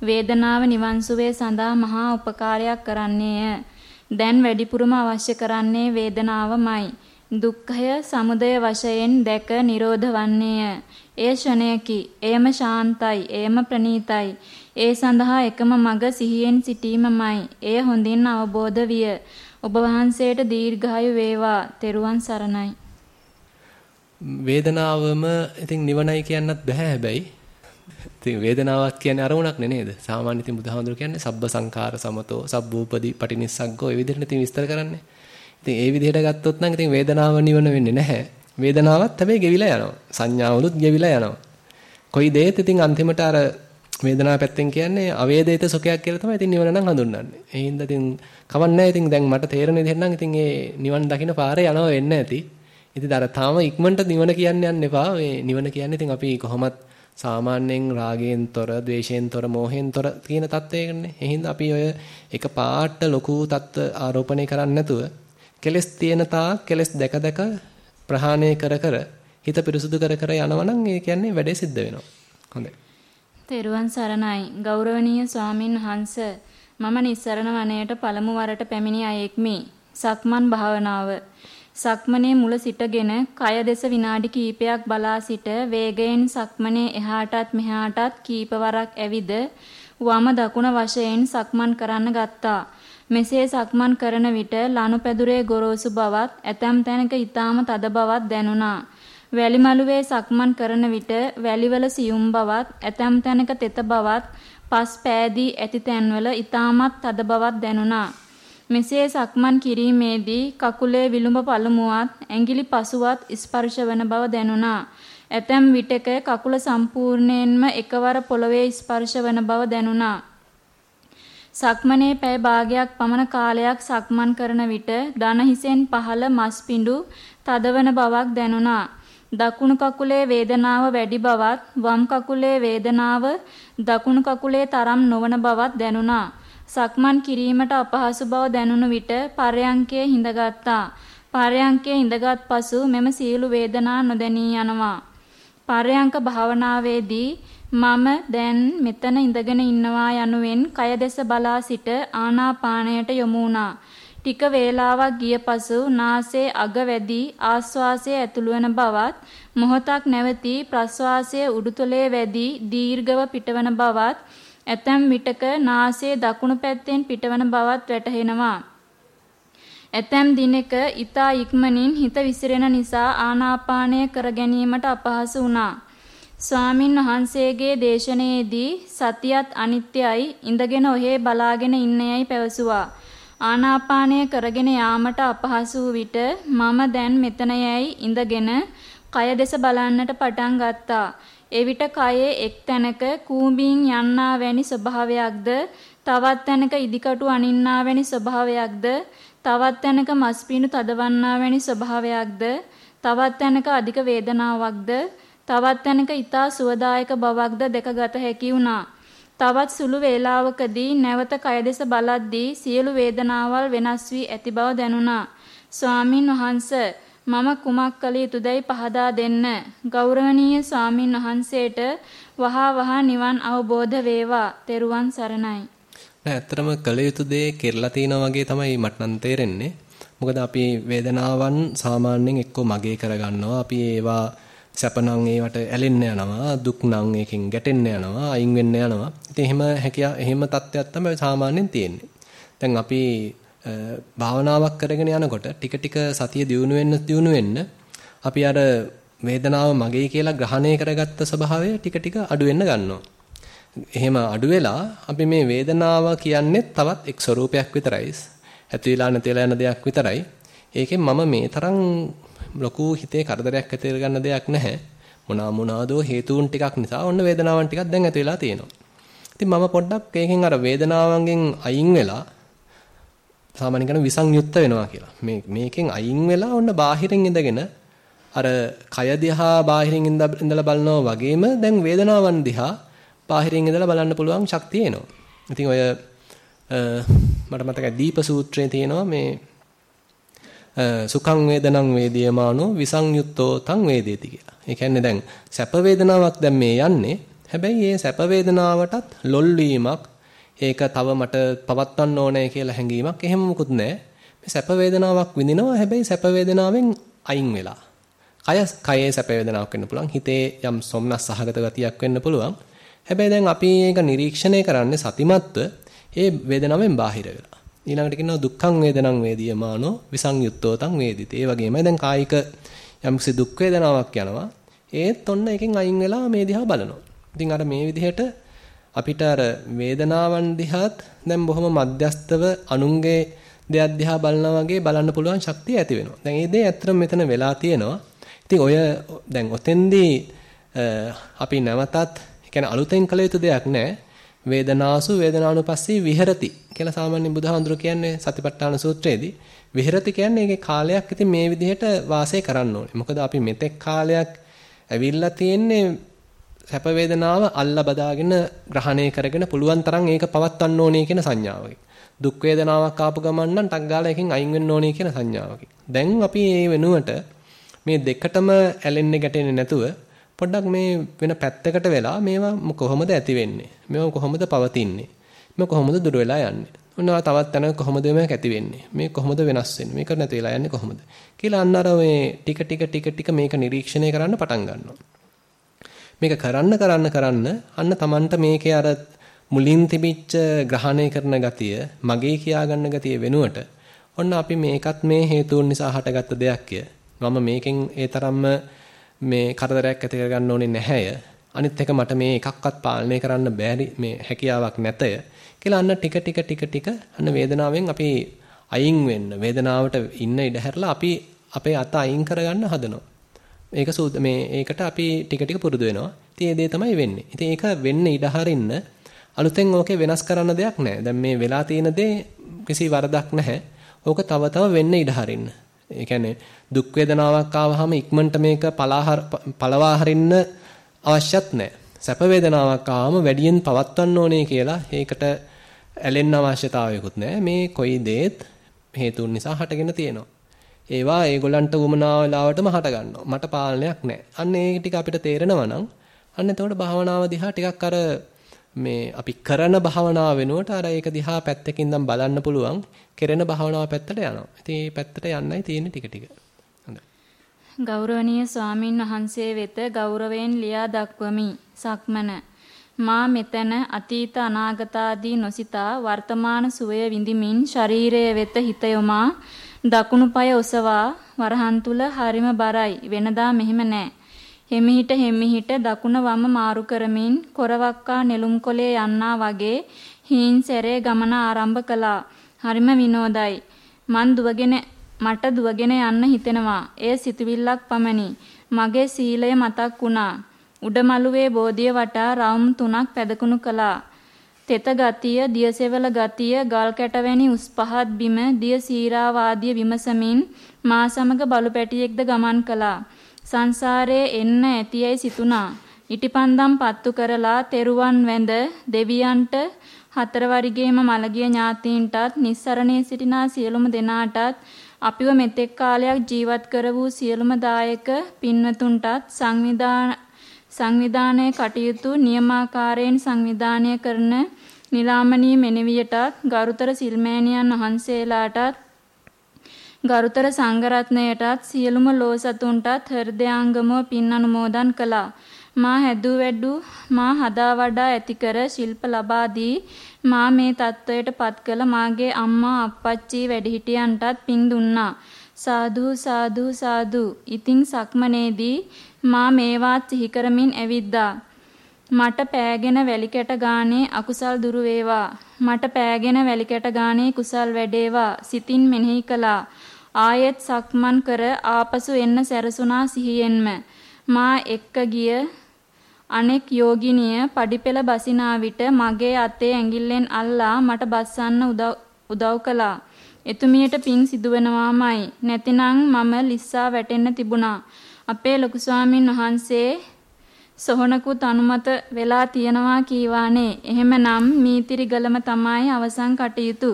වේදනාව නිවන් සුවේ සඳහා මහා උපකාරයක් කරන්නේය. දැන් වැඩිපුරම අවශ්‍ය කරන්නේ වේදනාවමයි. දුක්ඛය සමුදය වශයෙන් දැක නිරෝධ වන්නේය. එය ෂණයකි. එයම ශාන්තයි. එයම ප්‍රණීතයි. ඒ සඳහා එකම මඟ සිහියෙන් සිටීමමයි. එය හොඳින් අවබෝධ විය. ඔබ වහන්සේට දීර්ඝායු වේවා. තෙරුවන් සරණයි. වේදනාවම ඉතින් නිවනයි කියන්නත් බෑ හැබැයි ඉතින් වේදනාවක් කියන්නේ අරමුණක් නේද? සාමාන්‍ය ඉතින් බුදුහාමුදුරු කියන්නේ සබ්බ සංඛාර සමතෝ සබ්බූපදී පටිනිස්සග්ගෝ ඒ විදිහට ඉතින් විස්තර කරන්නේ. ඉතින් ඒ විදිහට ගත්තොත් නම් ඉතින් වේදනාව නිවන වෙන්නේ නැහැ. වේදනාවත් හැබැයි ගෙවිලා යනවා. සංඥාවලුත් ගෙවිලා යනවා. කොයි දෙයත් ඉතින් අන්තිමට අර වේදනාව පැත්තෙන් කියන්නේ අවේදිත සුඛයක් කියලා තමයි ඉතින් නිවන නම් හඳුන්වන්නේ. ඒ හින්දා ඉතින් කවන්නේ ඉතින් දැන් මට තේරෙන විදිහට නම් ඉතින් ඒ නිවන් දකින්න පාරේ යනවා වෙන්නේ නැති. ඉතින් අර තාම ඉක්මනට නිවන කියන්න යන්න එපා. මේ නිවන කියන්නේ ඉතින් අපි කොහොමත් සාමාන්‍යයෙන් රාගයෙන් තොර, ద్వේෂයෙන් තොර, මෝහයෙන් තොර කියන තත්වයකනේ. ඒ හින්දා අපි ඔය එක පාට ලොකු තත්ත්ව ආරෝපණය කරන්නේ නැතුව කෙලස් තියෙන තාක් කෙලස් දැක දැක ප්‍රහාණය කර කර හිත පිරිසුදු කර කර යනවනම් ඒ කියන්නේ වැඩේ සිද්ධ වෙනවා. හොඳයි. තෙරුවන් සරණයි ගෞරවනීය ස්වාමින් වහන්ස මම නිස්සරණ වනයේට පළමු වරට පැමිණි අයෙක්මි සක්මන් භාවනාව සක්මනේ මුල සිටගෙන කය දෙස විනාඩි කිහිපයක් බලා සිට වේගයෙන් සක්මනේ එහාටත් මෙහාටත් කීපවරක් ඇවිද වම දකුණ වශයෙන් සක්මන් කරන්න ගත්තා මෙසේ සක්මන් කරන විට ලනුපැදුරේ ගොරෝසු බවත් ඇතැම් තැනක ඊටාම තද බවත් දැනුණා වැලිමලුවේ සක්මන් කරන විට වැලිවල සියුම් බවත් ඇතැම් තැනක තෙත බවත් පස් පෑදී ඇති තැන්වල ඊටමත් තද බවක් දැනුණා. මෙසේ සක්මන් කිරීමේදී කකුලේ විලුඹ පළමුවත් ඇඟිලි පසුවත් ස්පර්ශ වන බව දැනුණා. ඇතැම් විටක කකුල සම්පූර්ණයෙන්ම එකවර පොළවේ ස්පර්ශ වන බව දැනුණා. සක්මනේ පැය භාගයක් පමණ කාලයක් සක්මන් කරන විට දන හිසෙන් පහළ මස් පිඬු තදවන බවක් දැනුණා. දකුණු කකුලේ වේදනාව වැඩි බවත් වම් කකුලේ වේදනාව දකුණු කකුලේ තරම් නොවන බවත් දැනුණා. සක්මන් කිරීමට අපහසු බව දැනුණු විට පරයන්කේ හිඳගත්තා. පරයන්කේ ඉඳගත් පසු මෙම සියලු වේදනා නොදැනී යනවා. පරයන්ක භාවනාවේදී මම දැන් මෙතන ඉඳගෙන ඉන්නවා යනුවෙන් කය දෙස බලා සිට ආනාපානයට යොමු වුණා. ටික වේලාවක් ගිය පසු නාසයේ අග වැඩි ආශ්වාසය ඇතුළු වන බවත් මොහොතක් නැවතී ප්‍රශ්වාසය උඩුතලයේ වැඩි දීර්ඝව පිටවන බවත් ඇතැම් විටක නාසයේ දකුණු පැත්තෙන් පිටවන බවත් වැටහෙනවා. ඇතැම් දිනක ඊතා ඉක්මනින් හිත විසිරෙන නිසා ආනාපානය කර ගැනීමට අපහසු වුණා. ස්වාමින් වහන්සේගේ දේශනාවේදී සතියත් අනිත්‍යයි ඉඳගෙන ඔහේ බලාගෙන ඉන්නේයයි පැවසුවා. ආනාපානය කරගෙන යාමට අපහසු විට මම දැන් මෙතන යැයි ඉඳගෙන කය දෙස බලන්නට පටන් ගත්තා. එවිට කයේ එක් තැනක කූඹීන් යන්නා වැනි ස්වභාවයක්ද තවත් තැනක ඉදිකටු අනින්නා වැනි ස්වභාවයක්ද තවත් තැනක මස්පිණු තදවන්නා වැනි ස්වභාවයක්ද තවත් තැනක අධික වේදනාවක්ද තවත් තැනක ඊතා සුවදායක බවක්ද දැකගත හැකි වුණා. තවත් සුළු වේලාවකදී නැවත කය දෙස බලද්දී සියලු වේදනාවල් වෙනස් වී ඇති බව දැනුණා. ස්වාමින් වහන්ස මම කුමක් කළ යුතුදයි පහදා දෙන්න. ගෞරවනීය ස්වාමින් වහන්සේට වහා වහා නිවන් අවබෝධ වේවා. තෙරුවන් සරණයි. නෑ ඇත්තටම කළ යුතු දේ කෙරලා තිනා වගේ තමයි මට නම් තේරෙන්නේ. මොකද අපි වේදනාවන් සාමාන්‍යයෙන් එක්ක මගේ කරගන්නවා. අපි ඒවා සැප නම් ඒවට ඇලෙන්න යනවා දුක් නම් ඒකෙන් ගැටෙන්න යනවා අයින් වෙන්න යනවා ඉතින් එහෙම හැකියා එහෙම තත්ත්වයක් තමයි සාමාන්‍යයෙන් තියෙන්නේ දැන් අපි භාවනාවක් කරගෙන යනකොට ටික ටික සතිය දියුණු වෙන්න දියුණු වෙන්න අපි අර වේදනාව මගේ කියලා ග්‍රහණය කරගත්ත ස්වභාවය ටික ටික අඩු වෙන්න ගන්නවා එහෙම අඩු වෙලා අපි මේ වේදනාව කියන්නේ තවත් එක් ස්වરૂපයක් විතරයි ඇති වෙලා නැති වෙලා යන දෙයක් විතරයි ඒකෙන් මම මේ තරම් ලොකු හිතේ කරදරයක් ඇති කරගන්න දෙයක් නැහැ. මොනවා මොනවාදෝ හේතුන් ටිකක් නිසා ඔන්න වේදනාවන් ටිකක් දැන් ඇති වෙලා තියෙනවා. ඉතින් මම පොඩ්ඩක් ඒකෙන් අර වේදනාවන්ගෙන් අයින් වෙලා සාමාන්‍ය කරන විසංයුක්ත වෙනවා කියලා. මේ මේකෙන් අයින් වෙලා ඔන්න බාහිරින් ඉඳගෙන අර කය දිහා බාහිරින් ඉඳලා බලනවා වගේම දැන් වේදනාවන් දිහා බාහිරින් ඉඳලා බලන්න පුළුවන් ශක්තිය එනවා. ඉතින් ඔය මට මතකයි දීප සූත්‍රයේ තියෙනවා මේ සුඛං වේදනං වේදියමානෝ විසංයුත්තෝ තං වේදේති කියලා. ඒ කියන්නේ දැන් සැප වේදනාවක් දැන් මේ යන්නේ. හැබැයි මේ සැප වේදනාවටත් ලොල් වීමක් ඒක තව මට පවත්වන්න ඕනේ කියලා හැඟීමක් එහෙම මොකුත් නැහැ. මේ සැප වේදනාවක් විඳිනවා හැබැයි සැප වේදනාවෙන් අයින් වෙලා. කය කයේ සැප වේදනාවක් වෙන්න පුළුවන්. හිතේ යම් සොම්නස් සහගත ගතියක් වෙන්න පුළුවන්. හැබැයි දැන් අපි ඒක නිරීක්ෂණය කරන්නේ සතිමත්ව ඒ වේදනාවෙන් බාහිර වෙලා. ඊළඟට කියනවා දුක්ඛං වේදනං වේදියමානෝ විසංයුත්තෝ තං වේදිත. ඒ වගේමයි දැන් කායික යම්කිසි දුක් වේදනාවක් යනවා. ඒත් ඔන්න එකෙන් අයින් වෙලා මේ දිහා බලනවා. ඉතින් අර මේ විදිහට අපිට අර වේදනාවන් දිහාත් දැන් බොහොම මධ්‍යස්තව අනුන්ගේ දෙයක් දිහා බලනා වගේ බලන්න පුළුවන් ශක්තිය ඇති වෙනවා. දැන් මේ දේ ඇත්තටම මෙතන වෙලා තියෙනවා. ඉතින් ඔය දැන් ඔතෙන්දී අපි නැවතත් කියන්නේ අලුතෙන් කළ යුතු දෙයක් නැහැ. වේදනාසු වේදනානුපස්සී විහෙරති කියලා සාමාන්‍ය බුදුහාඳුර කියන්නේ සතිපට්ඨාන සූත්‍රයේදී විහෙරති කියන්නේ ඒකේ කාලයක් ඉතින් මේ විදිහට වාසය කරන්න ඕනේ. මොකද අපි මෙතෙක් කාලයක් ඇවිල්ලා තියෙන්නේ සැප වේදනාව අල්ලා බදාගෙන ග්‍රහණය කරගෙන පුළුවන් තරම් ඒක පවත්වන්න ඕනේ කියන සංඥාවකින්. දුක් වේදනාවක් ආපු ගමන් නම් ටක් ගාලා එකෙන් අයින් වෙන්න ඕනේ කියන සංඥාවකින්. දැන් අපි මේ වෙනුවට මේ දෙකටම ඇලෙන්නේ ගැටෙන්නේ නැතුව පොඩ්ඩක් මේ වෙන පැත්තකට වෙලා මේවා කොහොමද ඇති වෙන්නේ? මේවා කොහොමද පවතින්නේ? මේ කොහොමද දුර වෙලා යන්නේ? ඔන්නවා තවත් තැනක කොහොමද මේක ඇති වෙන්නේ? මේ කොහොමද වෙනස් වෙන්නේ? මේක නැති වෙලා යන්නේ කොහොමද? කියලා අන්න අර මේ ටික ටික ටික ටික මේක නිරීක්ෂණය කරන්න පටන් ගන්නවා. මේක කරන්න කරන්න කරන්න අන්න Tamanට මේකේ අර මුලින් තිබිච්ච ග්‍රහණය කරන ගතිය මගේ කියා ගන්න ගතිය වෙනුවට ඔන්න අපි මේකත් මේ හේතුන් නිසා හටගත්ත දෙයක්ය. මම මේකෙන් ඒ තරම්ම මේ කරදරයක් ඇති කරගන්න ඕනේ නැහැය. අනිත් එක මට මේ එකක්වත් පාලනය කරන්න බැරි මේ හැකියාවක් නැතය කියලා අන්න ටික ටික ටික ටික අන්න වේදනාවෙන් අපි අයින් වෙන්න වේදනාවට ඉන්න ඉඩ හැරලා අපි අපේ අත අයින් කරගන්න හදනවා. මේක සූද මේ ඒකට අපි ටික ටික පුරුදු වෙනවා. ඉතින් ඒ දේ තමයි වෙන්නේ. ඉතින් ඒක වෙන්න ඉඩ හරින්න අලුතෙන් ඕකේ වෙනස් කරන්න දෙයක් නැහැ. දැන් මේ වෙලා තියෙන දේ කිසි වරදක් නැහැ. ඕක තව තව වෙන්න ඉඩ හරින්න. ඒ කියන්නේ දුක් වේදනාවක් ආවහම ඉක්මනට මේක පලාහර පළවා හරින්න අවශ්‍යත් නැහැ. සැප වේදනාවක් ආවම වැඩියෙන් පවත්වන්න ඕනේ කියලා ඒකට ඇලෙන්න අවශ්‍යතාවයකුත් නැහැ. මේ කොයි දේත් හේතුන් නිසා හටගෙන තියෙනවා. ඒවා ඒගොල්ලන්ට උමනා වෙලාවටම හට ගන්නවා. මට පාලනයක් නැහැ. අන්න ඒ ටික අපිට තේරෙනවා නම් අන්න එතකොට භාවනාව දිහා ටිකක් අර මේ අපි කරන භාවනාව වෙනුවට අර ඒක දිහා පැත්තකින් ඉඳන් බලන්න පුළුවන් කෙරෙන භාවනාව පැත්තට යනවා. ඉතින් මේ පැත්තට යන්නයි තියෙන්නේ ටික ටික. හොඳයි. ගෞරවනීය ස්වාමින් වහන්සේ වෙත ගෞරවයෙන් ලියා දක්වමි. සක්මන මා මෙතන අතීත අනාගත ආදී නොසිතා වර්තමාන සුවය විඳිමින් ශරීරයේ වෙත හිත යොමා දකුණු පාය ඔසවා වරහන් තුල හරිම බරයි වෙනදා මෙහෙම නෑ. හෙමිහිට හෙමිහිට දකුණ වම මාරු කරමින් කොරවක්කා නෙළුම් කොලේ යන්නා වගේ හීන් සැරේ ගමන ආරම්භ කළා. හරිම විනෝදයි. මන් දුවගෙන මට දුවගෙන යන්න හිතෙනවා. එය සිතුවිල්ලක් පමණි. මගේ සීලය මතක් වුණා. උඩමළුවේ බෝධිය වටා රවුම් තුනක් පැදකුණු කළා. තෙත ගතිය, දියසෙවල ගතිය, ගල් කැටවැනි උස් පහත් බිම, දිය සීරාවාදිය විමසමින් මා සමග බලු පැටියෙක්ද ගමන් කළා. සංසාරයේ එන්න ඇතියයි සිතුණා. ඉටිපන්දම් පත්තු කරලා තෙරුවන් වැඳ දෙවියන්ට හතර වරිගේම මළගිය ඥාතීන්ටත් නිස්සරණේ සිටිනා සියලුම දෙනාටත් අපිව මෙතෙක් කාලයක් ජීවත් කර වූ සියලුම දායක පින්වතුන්ටත් සංවිධාන සංවිධානයේ කටයුතු නියමාකාරයෙන් සංවිධානය කරන නිලාමනී මෙනෙවියටත් ගරුතර සිල්මෑණියන් වහන්සේලාටත් ගරුතර සංඝරත්නයටත් සියලුම ලෝසතුන්ටත් හෘදයාංගමව පින් අනුමෝදන් කළා. මා හැදූ වැඩූ මා හදා වඩා ඇති කර ශිල්ප ලබා දී මා මේ தත්වයට පත් කළ මාගේ අම්මා අප්පච්චි වැඩිහිටියන්ටත් පින් දුන්නා. සාදු සාදු සාදු. ඉතින් සක්මනේදී මා මේවාත් සිහි කරමින් ඇවිද්දා. මට පෑගෙන වැලි කැට ගානේ අකුසල් දුරු වේවා. මට පෑගෙන වැලි කැට ගානේ කුසල් වැඩේවා. සිතින් මෙනෙහි කළා. ආයෙත් සක්මන් කර ආපසු එන්න සැරසුණා සිහියෙන්ම. මා එක්ක ගිය අනෙක් යෝගිනිය පඩිපෙළ බසිනා විට මගේ අතේ ඇඟිල්ලෙන් අල්ලා මට බස්සන්න උදව් උදව් කළා. එතුමියට පිං සිදුවෙනවාමයි. නැතිනම් මම ලිස්සා වැටෙන්න තිබුණා. අපේ ලොකු ස්වාමින් වහන්සේ සොහනකුත් අනුමත වෙලා තියනවා කීවානේ. එහෙමනම් මීතිරිගලම තමයි අවසන් කටයුතු.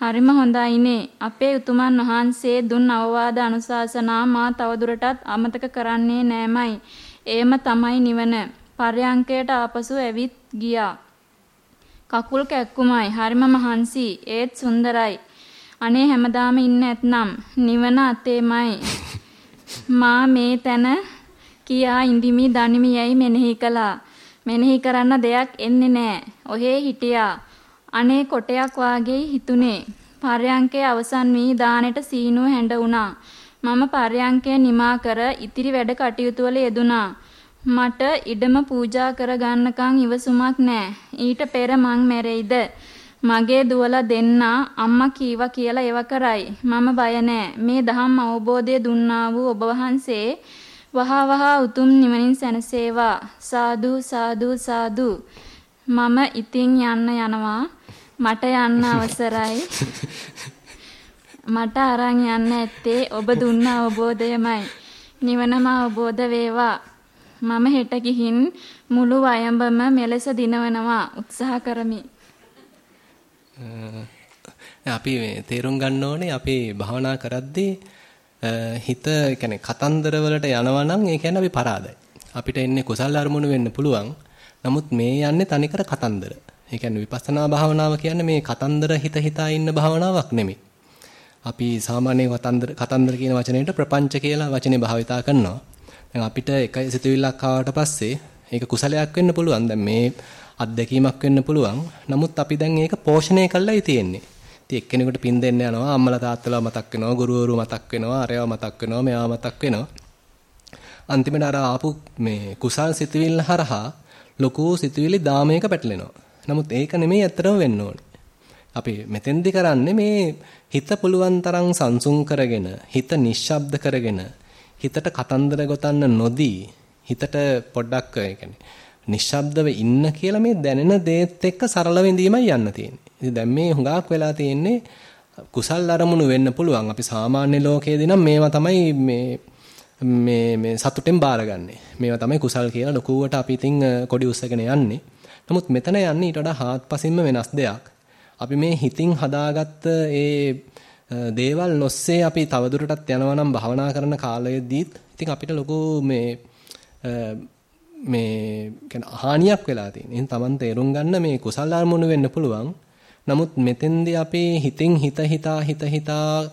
හරිම හොඳයිනේ. අපේ උතුමන් වහන්සේ දුන් අවවාද අනුශාසනා මා තවදුරටත් අමතක කරන්නේ නෑමයි. ඒම තමයි නිවන. පර්යංකයට ආපසු ඇවිත් ගියා. කකුල් කැක්කුමයි. හරිම මහන්සි. ඒත් සුන්දරයි. අනේ හැමදාම ඉන්න ඇත්නම් නිවන අතේමයි. මා මේ තැන කියා ඉඳිමි දනිමි යයි මෙනෙහි කළා. මෙනෙහි කරන්න දෙයක් එන්නේ නෑ. ඔහේ හිටියා. අනේ කොටයක් වාගේ හිතුනේ. පර්යංකේ අවසන් වී දානෙට සීනුව හැඬ වුණා. මම පර්යංකය නිමා කර ඉතිරි වැඩ කටයුතු වල යෙදුණා. මට ඉඩම පූජා කරගන්නකම් ඉවසුමක් නැහැ. ඊට පෙර මං මැරෙයිද? මගේ දුවලා දෙන්නා අම්මා කීවා කියලා ඒව කරයි. මම බය මේ දහම් අවබෝධය දුන්නා වූ ඔබ වහන්සේ වහා වහා උතුම් නිවනින් සැනසේවා. සාදු සාදු සාදු. මම ඉතින් යන්න යනවා. මට යන්න අවසරයි. මට අරන් යන්න ඇත්තේ ඔබ දුන්න අවබෝධයමයි. නිවනම අවබෝධ වේවා. මම හෙට ගිහින් මුළු වයඹම මෙලෙස දිනවනවා උත්සාහ කරමි. අපි මේ තේරුම් ගන්න ඕනේ අපි භාවනා කරද්දී හිත කියන්නේ කතන්දර වලට යනවා නම් ඒ කියන්නේ අපි පරාදයි. අපිට එන්නේ කුසල් අරමුණු වෙන්න පුළුවන්. නමුත් මේ යන්නේ තනිකර කතන්දර. ඒ කියන්නේ විපස්සනා භාවනාව කියන්නේ මේ කතන්දර හිත හිතා ඉන්න භාවනාවක් නෙමෙයි. අපි සාමාන්‍ය කතන්දර කතන්දර කියන වචනයට ප්‍රපංච කියලා වචනේ භාවිතා කරනවා. දැන් අපිට එක සිතුවිල්ලක් ආවට පස්සේ ඒක කුසලයක් වෙන්න පුළුවන්. දැන් මේ අත්දැකීමක් වෙන්න පුළුවන්. නමුත් අපි දැන් ඒක පෝෂණය කළායි තියෙන්නේ. ඉතින් එක්කෙනෙකුට පින් දෙන්න යනවා අම්මලා තාත්තලා මතක් වෙනවා ගුරුවරු මතක් වෙනවා අරයව මතක් වෙනවා මෙයා මතක් වෙනවා. අන්තිමට අර ආපු මේ කුසල් සිතුවිල්ල හරහා ලොකු සිතුවිලි දාමයක පැටලෙනවා. නමුත් ඒක නෙමෙයි ඇත්තටම වෙන්න ඕනේ. අපි මෙතෙන්දි කරන්නේ මේ හිත පුළුවන් තරම් සංසුන් කරගෙන හිත නිශ්ශබ්ද කරගෙන හිතට කතන්දර ගොතන්න නොදී හිතට පොඩ්ඩක් ඒ කියන්නේ නිශ්ශබ්දව ඉන්න කියලා මේ දැනෙන දේත් එක්ක සරලව ඉඳීමයි යන්න තියෙන්නේ. ඉතින් දැන් මේ හුඟක් වෙලා තියෙන්නේ කුසල් අරමුණු වෙන්න පුළුවන්. අපි සාමාන්‍ය ලෝකයේදී නම් මේවා තමයි මේ මේ මේ සතුටෙන් බාරගන්නේ. මේවා තමයි කුසල් කියලා ලොකුවට අපි ඉතින් කොඩි උස්සගෙන යන්නේ. නමුත් මෙතන යන්නේ ඊට වඩා හාත්පසින්ම වෙනස් දෙයක්. අපි මේ හිතින් හදාගත්ත ඒ දේවල් නොස්සේ අපි තවදුරටත් යනවා නම් භවනා කරන කාලයේදීත් ඉතින් අපිට ලොකු මේ මේ කියන්නේ හානියක් වෙලා තියෙන. එහෙනම් Taman තේරුම් ගන්න මේ කුසල අරමුණු වෙන්න පුළුවන්. නමුත් මෙතෙන්දී අපේ හිතෙන් හිත හිතා හිත හිතා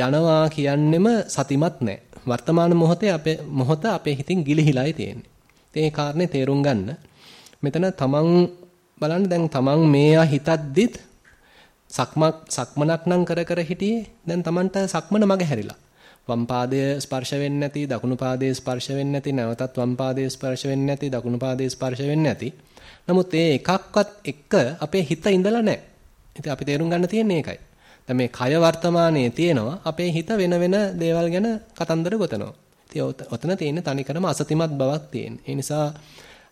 යනවා කියන්නෙම සතිමත් නැහැ. වර්තමාන මොහොතේ අපේ මොහොත අපේ හිතින් ගිලිහිලායි තියෙන්නේ. ඒ කාරණේ තේරුම් ගන්න. මෙතන තමන් බලන්න දැන් තමන් මේවා හිතද්දිත් සක්මක් සක්මනක් නම් කර කර හිටියේ දැන් තමන්ට සක්මන මග හැරිලා. වම් පාදය ස්පර්ශ වෙන්නේ නැති දකුණු පාදය ස්පර්ශ වෙන්නේ නැති නැවතත් වම් පාදය ස්පර්ශ වෙන්නේ නැති දකුණු පාදය ස්පර්ශ වෙන්නේ නැති. නමුත් ඒ එකක්වත් එක්ක අපේ හිත ඉඳලා නැහැ. ඉතින් අපි තේරුම් ගන්න තියෙන්නේ ඒකයි. දැන් මේ කය වර්තමානයේ තියෙනවා අපේ හිත වෙන වෙන දේවල් ගැන කතන්දර ගොතනවා. ඉතින් ඔතන තියෙන්නේ තනිකරම අසතිමත් බවක් තියෙන. ඒ නිසා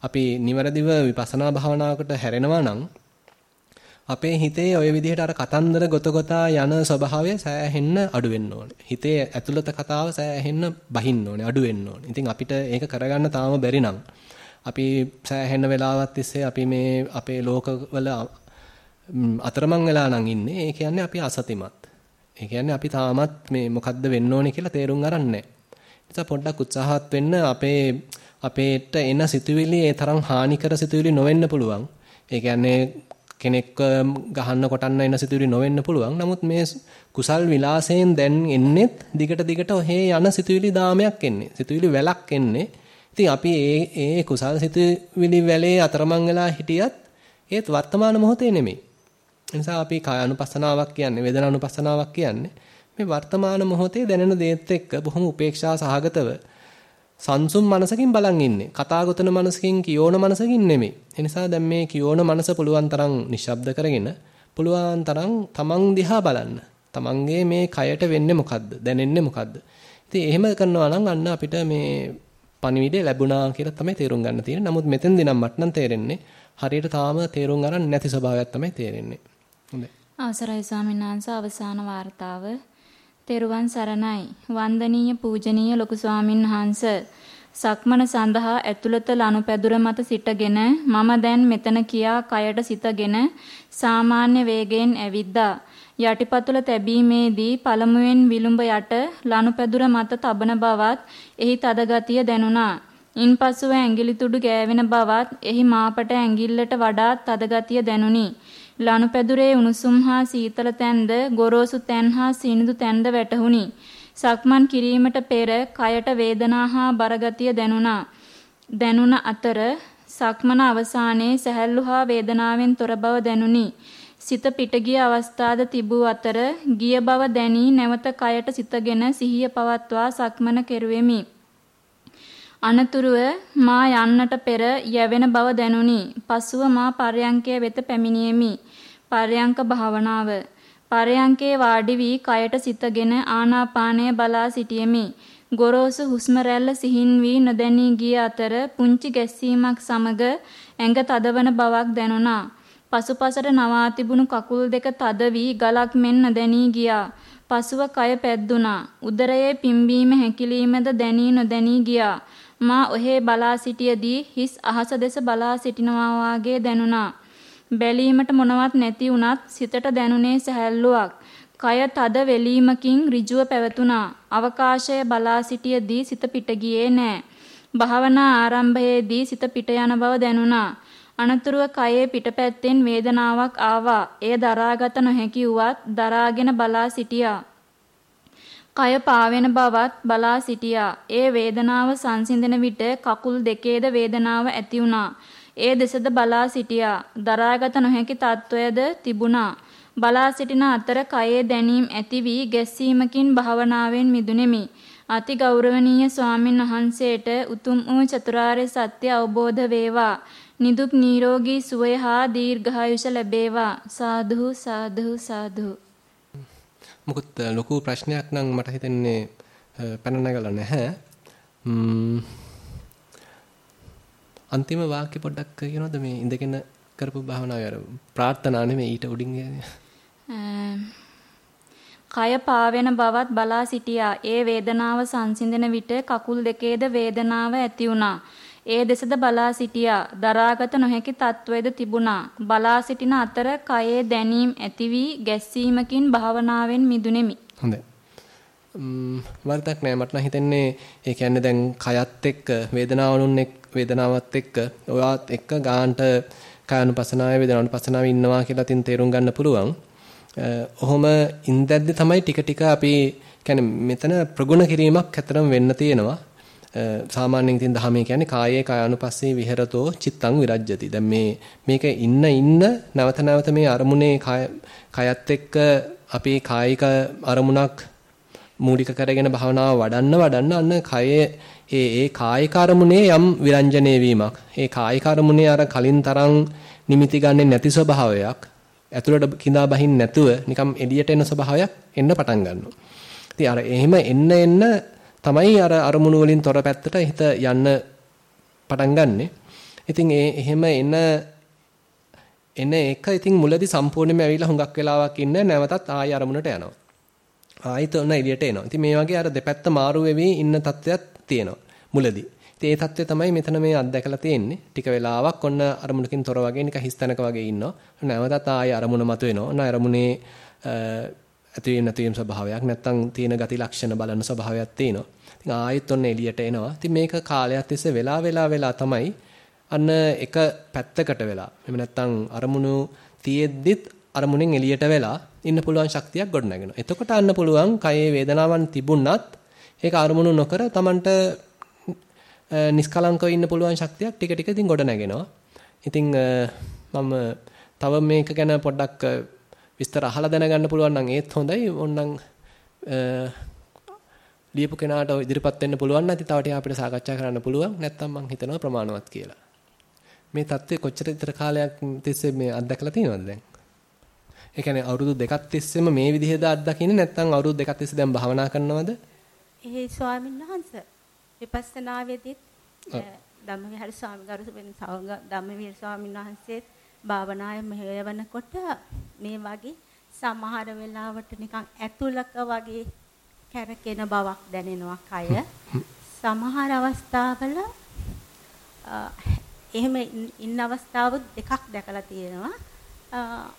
අපි නිවැරදිව විපස්සනා භාවනාවකට හැරෙනවා නම් අපේ හිතේ ওই විදිහට අර කතන්දර ගොත ගොතා යන ස්වභාවය සෑහෙන්න අඩු වෙන්න ඕනේ. හිතේ ඇතුළත කතාව සෑහෙන්න බහින්න ඕනේ, අඩු වෙන්න ඕනේ. ඉතින් අපිට ඒක කරගන්න තාම බැරි නම් අපි සෑහෙන්න වෙලාවක් තිස්සේ අපි මේ අපේ ලෝකවල අතරමං වෙලා නම් ඉන්නේ. ඒ කියන්නේ අපි අසතිමත්. ඒ කියන්නේ අපි තාමත් මේ මොකද්ද වෙන්න ඕනේ කියලා තේරුම් අරන් නැහැ. පොඩ්ඩක් උත්සාහවත් වෙන්න අපේ අපේට එන සිතුවිලි ඒ තරම් හානිකර සිතුවිලි නොවෙන්න පුළුවන්. ඒ කියන්නේ කෙනෙක්ව ගහන්න කොටන්න එන සිතුවිලි නොවෙන්න පුළුවන්. නමුත් මේ කුසල් විලාසයෙන් දැන් එන්නේත් දිගට දිගට ඔහේ යන සිතුවිලි දාමයක් එන්නේ. සිතුවිලි වැලක් එන්නේ. ඉතින් අපි ඒ ඒ කුසල් සිතුවිලි වැලේ අතරමං වෙලා හිටියත් ඒත් වර්තමාන මොහොතේ නෙමෙයි. ඒ නිසා අපි කායानुපස්සනාවක් කියන්නේ වේදනානුපස්සනාවක් කියන්නේ මේ වර්තමාන මොහොතේ දැනෙන දේත් එක්ක බොහොම උපේක්ෂා සහගතව සංසුම් මනසකින් බලන් ඉන්නේ. කතාගතන මනසකින් කියෝන මනසකින් නෙමෙයි. එනිසා දැන් මේ කියෝන මනස පුළුවන් තරම් නිශ්ශබ්ද කරගෙන පුළුවන් තරම් තමන් දිහා බලන්න. තමන්ගේ මේ කයට වෙන්නේ මොකද්ද? දැනෙන්නේ මොකද්ද? ඉතින් එහෙම කරනවා නම් අන්න අපිට මේ පණිවිඩය ලැබුණා කියලා තමයි තේරුම් ගන්න තියෙන්නේ. නමුත් මෙතෙන්දී නම් මට නම් තේරෙන්නේ හරියට තාම තේරුම් ගන්න නැති ස්වභාවයක් තමයි තේරෙන්නේ. හොඳයි. අවසරයි ස්වාමීන් වහන්සේ අවසාන වார்த்தාව තෙරුවන් සරණයි. වන්දනීය පූජනීය ලොකු ස්වාමින් වහන්ස සක්මන සඳහා ඇතුළත ලනුපැදුර මත සිටගෙන මම දැන් මෙතන කියා කයට සිතගෙන සාමාන්‍ය වේගයෙන් ඇවිද්දා. යටිපතුල තැබීමේදී පළමුවෙන් විලුඹ යට ලනුපැදුර මත තබන බවත් එහි තද ගතිය දැනුණා. ඉන්පසුව ඇඟිලි තුඩු ගෑවෙන බවත් එහි මාපට ඇඟිල්ලට වඩා තද ගතිය දැනුනි. ලනුපැදුරේ උණුසුම් හා සීතල තැන්ද ගොරෝසු තැන් හා සීනිදු තැන්ද වැටහුණි. සක්මන් කිරීමට පෙර කයට වේදනා හා බරගතිය දැනුණා. දැනුණ අතර සක්මන අවසානයේ සැහැල්ලු හා වේදනාවෙන් තොර බව දැනුනි. සිත පිට ගිය අවස්ථාද තිබූ අතර ගිය බව දැනී නැවත කයට සිතගෙන සිහිය පවත්වා සක්මන කෙරුවෙමි. අනතුරුව මා යන්නට පෙර යැවෙන බව දැනුනි. පසුව මා පර්යංකය වෙත පැමිණියෙමි. පර්යංක භාවනාව. පර්යංකේ වාඩි වී කයට සිතගෙන ආනාපානය බලා සිටියෙමි. ගොරෝසු හුස්ම රැල්ල සිහින් වී නොදැනී ගිය අතර පුංචි ගැස්සීමක් සමග ඇඟ තදවන බවක් දැනුණා. පසුපසට නවා තිබුණු කකුල් දෙක තද වී ගලක් මෙන් නොදැනී ගියා. පසුව කය පැද්දුනා. උදරයේ පිම්බීම හැකිලීමද දැනී නොදැනී ගියා. මා ඔහේ බලා සිටියේදී හිස් අහස දෙස බලා සිටිනවා වාගේ දැනුණා. බැලීමට මොනවත් නැති වුණත් සිතට දැනුනේ සැහැල්ලුවක්. කය තද වෙලීමකින් ඍජුව පැවතුණා. අවකාශය බලා සිටියේදී සිත පිට ගියේ නෑ. භාවනා ආරම්භයේදී සිත පිට යන බව දැනුණා. අනතුරුව කයේ පිටපැත්තෙන් වේදනාවක් ආවා. එය දරාගත නොහැකි වුවත් දරාගෙන බලා සිටියා. කය පාවෙන බවත් බලා සිටියා. ඒ වේදනාව සංසිඳන විට කකුල් දෙකේද වේදනාව ඇති වුණා. ඒ දෙසද බලා සිටියා. දරාගත නොහැකි තත්වයද තිබුණා. බලා සිටින අතර කයේ දැනීම් ඇති වී ගැස්සීමකින් භාවනාවෙන් මිදුනේමි. අති ගෞරවනීය ස්වාමින් වහන්සේට උතුම් වූ චතුරාර්ය සත්‍ය අවබෝධ වේවා. නිදුක් නිරෝගී සුවය හා දීර්ඝායුෂ ලැබේවා. සාදු සාදු සාදු. මොකද ලොකු ප්‍රශ්නයක් නම් මට හිතෙන්නේ පැන නැගලා නැහැ. අන්තිම වාක්‍ය පොඩ්ඩක් කියනවද මේ ඉඳගෙන කරපු භාවනාව අර ප්‍රාර්ථනා නෙමෙයි ඊට උඩින් කය පාවෙන බවත් බලා සිටියා. ඒ වේදනාව සංසිඳන විට කකුල් දෙකේද වේදනාව ඇති වුණා. ඒ දෙසද බලා සිටියා. දරාගත නොහැකි තත්වයේද තිබුණා. බලා සිටින අතර කයේ දැනීම් ඇති වී ගැස්සීමකින් භාවනාවෙන් මිදුනේමි. හොඳයි. වරදක් නෑ මට නම් හිතෙන්නේ ඒ කියන්නේ දැන් කයත් එක්ක වේදනාවනුන් එක්ක වේදනාවත් එක්ක ඔයාත් එක්ක ගාන්ට කායනුපසනාවේ වේදනානුපසනාවේ ඉන්නවා කියලා තින් තේරුම් ගන්න පුළුවන්. ඔහොම ඉඳද්දි තමයි ටික ටික අපි කියන්නේ මෙතන ප්‍රගුණ කිරීමක් ඇතරම් වෙන්න තියෙනවා. සාමාන්‍යයෙන් ඉතින් ධහමේ කියන්නේ කායේ කායानुපස්සේ විහෙරතෝ චිත්තං විරජ්‍යති. දැන් මේ මේක ඉන්න ඉන්න නැවත නැවත මේ අරමුණේ කයත් එක්ක අපි කායික අරමුණක් මූලික කරගෙන භාවනාව වඩන්න වඩන්න අන්න කයේ ඒ ඒ කායික අරමුණේ යම් විරංජනේ වීමක්. ඒ කායික අරමුණේ අර කලින් තරම් නිමිති ගන්නෙ නැති ස්වභාවයක් ඇතුළට කිඳා බහින්න නැතුව නිකම් එළියට එන ස්වභාවයක් එන්න පටන් ගන්නවා. ඉතින් අර එහෙම එන්න එන්න තමයි අර අරමුණු වලින් තොර පැත්තට හිත යන්න පටන් ගන්නෙ. ඉතින් ඒ එහෙම එන එන එක ඉතින් මුලදී සම්පූර්ණයෙන්ම ඇවිල්ලා හුඟක් වෙලාවක් ඉන්න නැවතත් ආය අරමුණට යනවා. ආයිත් ඔන්න එළියට එනවා. ඉතින් මේ වගේ අර දෙපැත්ත මාරු වෙවි ඉන්න තත්ත්වයක් තියෙනවා මුලදී. ඉතින් ඒ தත්ත්වය තමයි මෙතන මේ අත්දැකලා තියෙන්නේ. ටික වෙලාවක් ඔන්න අරමුණකින් තොර වගේ නික හිස්තැනක වගේ ඉන්නවා. නැවතත් ආය අරමුණ මතුවෙනවා. ඔන්න අරමුණේ ඇතිවීම නැතිවීම ස්වභාවයක් නැත්තම් තියෙන ගති ලක්ෂණ බලන ස්වභාවයක් තියෙනවා. ඉතින් ආයෙත් ඔන්න එළියට එනවා. ඉතින් මේක කාලයක් තිස්සේ වෙලා වෙලා වෙලා තමයි අන්න එක පැත්තකට වෙලා. එහෙම නැත්තම් අරමුණු තියෙද්දිත් අරමුණෙන් එළියට වෙලා ඉන්න පුළුවන් ශක්තියක් ගොඩනගෙනවා. එතකොට අන්න පුළුවන් කයේ වේදනාවන් තිබුණත් ඒක අරමුණු නොකර Tamanට නිස්කලංකව ඉන්න පුළුවන් ශක්තියක් ටික ටික ඉතින් ගොඩනගෙනවා. ඉතින් මම තව මේක ගැන පොඩ්ඩක් විස්තර අහලා දැනගන්න පුළුවන් නම් ඒත් හොඳයි. ඕන්නම් ලියපු කෙනාට ඉදිරිපත් වෙන්න පුළුවන් නැති තව ටික අපිට සාකච්ඡා කරන්න පුළුවන්. නැත්තම් මම හිතනවා ප්‍රමාණවත් කියලා. මේ தත්ත්වය කොච්චර විතර කාලයක් තිස්සේ මේ අත්දැකලා තියෙනවද දැන්? ඒ කියන්නේ අවුරුදු දෙකක් තිස්සේම මේ විදිහද අත්දකින්නේ නැත්නම් අවුරුදු දෙකක් තිස්සේ දැන් භාවනා කරනවද? ඒ ස්වාමීන් වහන්සේ විපස්සනාවේදීත් ධම්මවිහාර ස්වාමීන් වහන්සේ ධම්මවිහාර ස්වාමීන් වහන්සේත් භාවනාය මෙහෙවනකොට මේ වගේ සමහර වෙලාවට නිකන් ඇතුළක වගේ කැරකෙන බවක් දැනෙනවා කය. සමහර අවස්ථාවල එහෙම ඉන්න අවස්ථාව දෙකක් දැකලා තියෙනවා.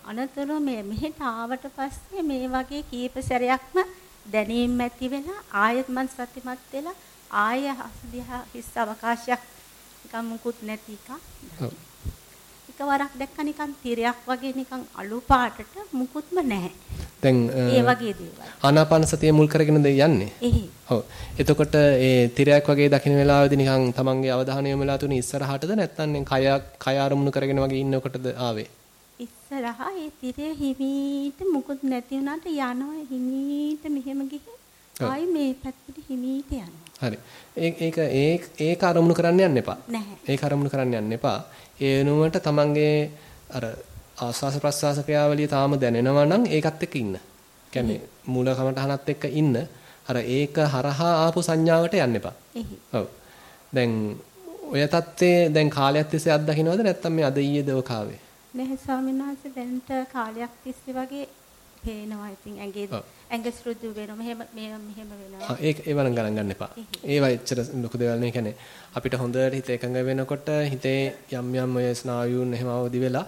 අනතුරු මේ මෙහෙට ආවට පස්සේ මේ වගේ කීප සැරයක්ම දැනීම් ඇති වෙලා ආයෙත් මං සතිමත් වෙලා ආය හස්දිහා හිස් අවකාශයක් නිකන් මුකුත් නැති එක. එකවරක් දැක්ක නිකන් තිරයක් වගේ නිකන් අලු පාටට මුකුත්ම නැහැ. දැන් ඒ වගේ දේවල්. ආනාපාන සතිය මුල් කරගෙනද යන්නේ? එහේ. ඔව්. එතකොට ඒ තිරයක් වගේ දකින්න වෙලාවේදී නිකන් තමන්ගේ අවධානය යොමු වෙලා තුනේ ඉස්සරහටද නැත්නම් කය කය අරමුණු කරගෙන වගේ ඉන්නකොටද ආවේ? ඉස්සරහා ඒ තිරේ හිමීට මුකුත් නැති වුණාට යනවා හිමීට මෙහෙම ගිහින් ආයි මේ පැත්තට හිමීට යනවා. හරි. ඒක ඒක ඒක අරමුණු කරන්න යන්න එපා. නැහැ. ඒක අරමුණු කරන්න යන්න එපා. ඒ වෙනුවට තමන්ගේ අර ආස්වාස ප්‍රස්වාස ක්‍රියාවලිය තාම දැනෙනවා නම් ඒකත් එක්ක ඉන්න. කියන්නේ මූල කමටහනත් එක්ක ඉන්න. අර ඒක හරහා ආපු සංඥාවට යන්න එපා. ඔව්. දැන් ඔය தත්ත්වයේ දැන් කාලයක් තිස්සේ අත්දකින්නවද නැත්නම් මේ අද ඊයේද ඔය කාවේ? නැහැ ස්වාමීන් වහන්සේ දැන්ට කාලයක් තිස්සේ වගේ පේනවා. ඉතින් ඇඟේ ඇඟ සෘදු වෙනවා. මෙහෙම මෙහෙම වෙනවා. ඒක ඒව නම් ගණන් ගන්න එපා. ඒවා එච්චර ලොකු දේවල් නෙවෙයි. කියන්නේ අපිට හොඳට හිත එකඟ වෙනකොට හිතේ යම් යම් ඔය ස්නායුන් එහෙම අවදි වෙලා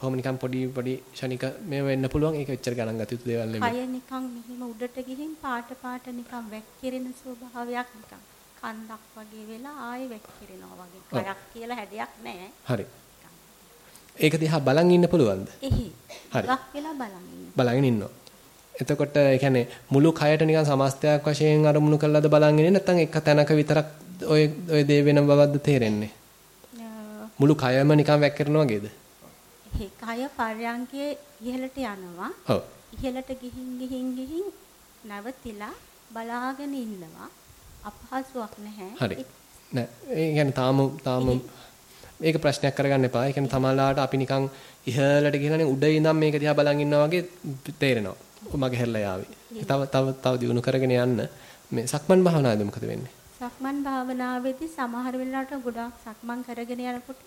කොහොම නිකන් පොඩි පොඩි ෂණික මේ වෙන්න පුළුවන්. ඒක එච්චර ගණන් ගත යුතු දේවල් නෙවෙයි. කය නිකන් මෙහෙම උඩට ගිහින් පාට පාට නිකන් වැක්කිරෙන ස්වභාවයක් නිකන් කන්දක් වගේ වෙලා ආයෙ වැක්කිරෙනවා වගේ. කයක් කියලා හැඩයක් නැහැ. හරි. ඒක දිහා බලන් ඉන්න පුළුවන්ද? එහි. හරි. ලක් වෙලා බලන් ඉන්න. බලන් ඉන්නවා. එතකොට ඒ කියන්නේ මුළු කයට නිකන් සමස්තයක් වශයෙන් අරමුණු කරලාද බලන් ඉන්නේ නැත්නම් එක තැනක විතරක් ඔය ඔය දේ වෙන බවක්ද තේරෙන්නේ? මුළු කයම නිකන් වැක්කිරෙනවා වගේද? කය පර්යංකයේ ඉහළට යනවා. ඔව්. ඉහළට ගිහින් ගිහින් ගිහින් නැවතිලා බලාගෙන ඉන්නවා. අපහසුයක් නැහැ. හරි. නෑ ඒ කියන්නේ තාම තාම මේක ප්‍රශ්නයක් කරගන්න එපා. ඒ කියන්නේ තමලාට අපි නිකන් ඉහළට ගිහලානේ උඩ ඉඳන් මේක දිහා බලන් ඉන්නවා වගේ තේරෙනවා. මගේ හැරලා යාවි. තව තව තව දිනු කරගෙන යන්න මේ සක්මන් භාවනාවේදී මොකද වෙන්නේ? සක්මන් භාවනාවේදී සමහර වෙලාවට ගොඩාක් සක්මන් කරගෙන යනකොට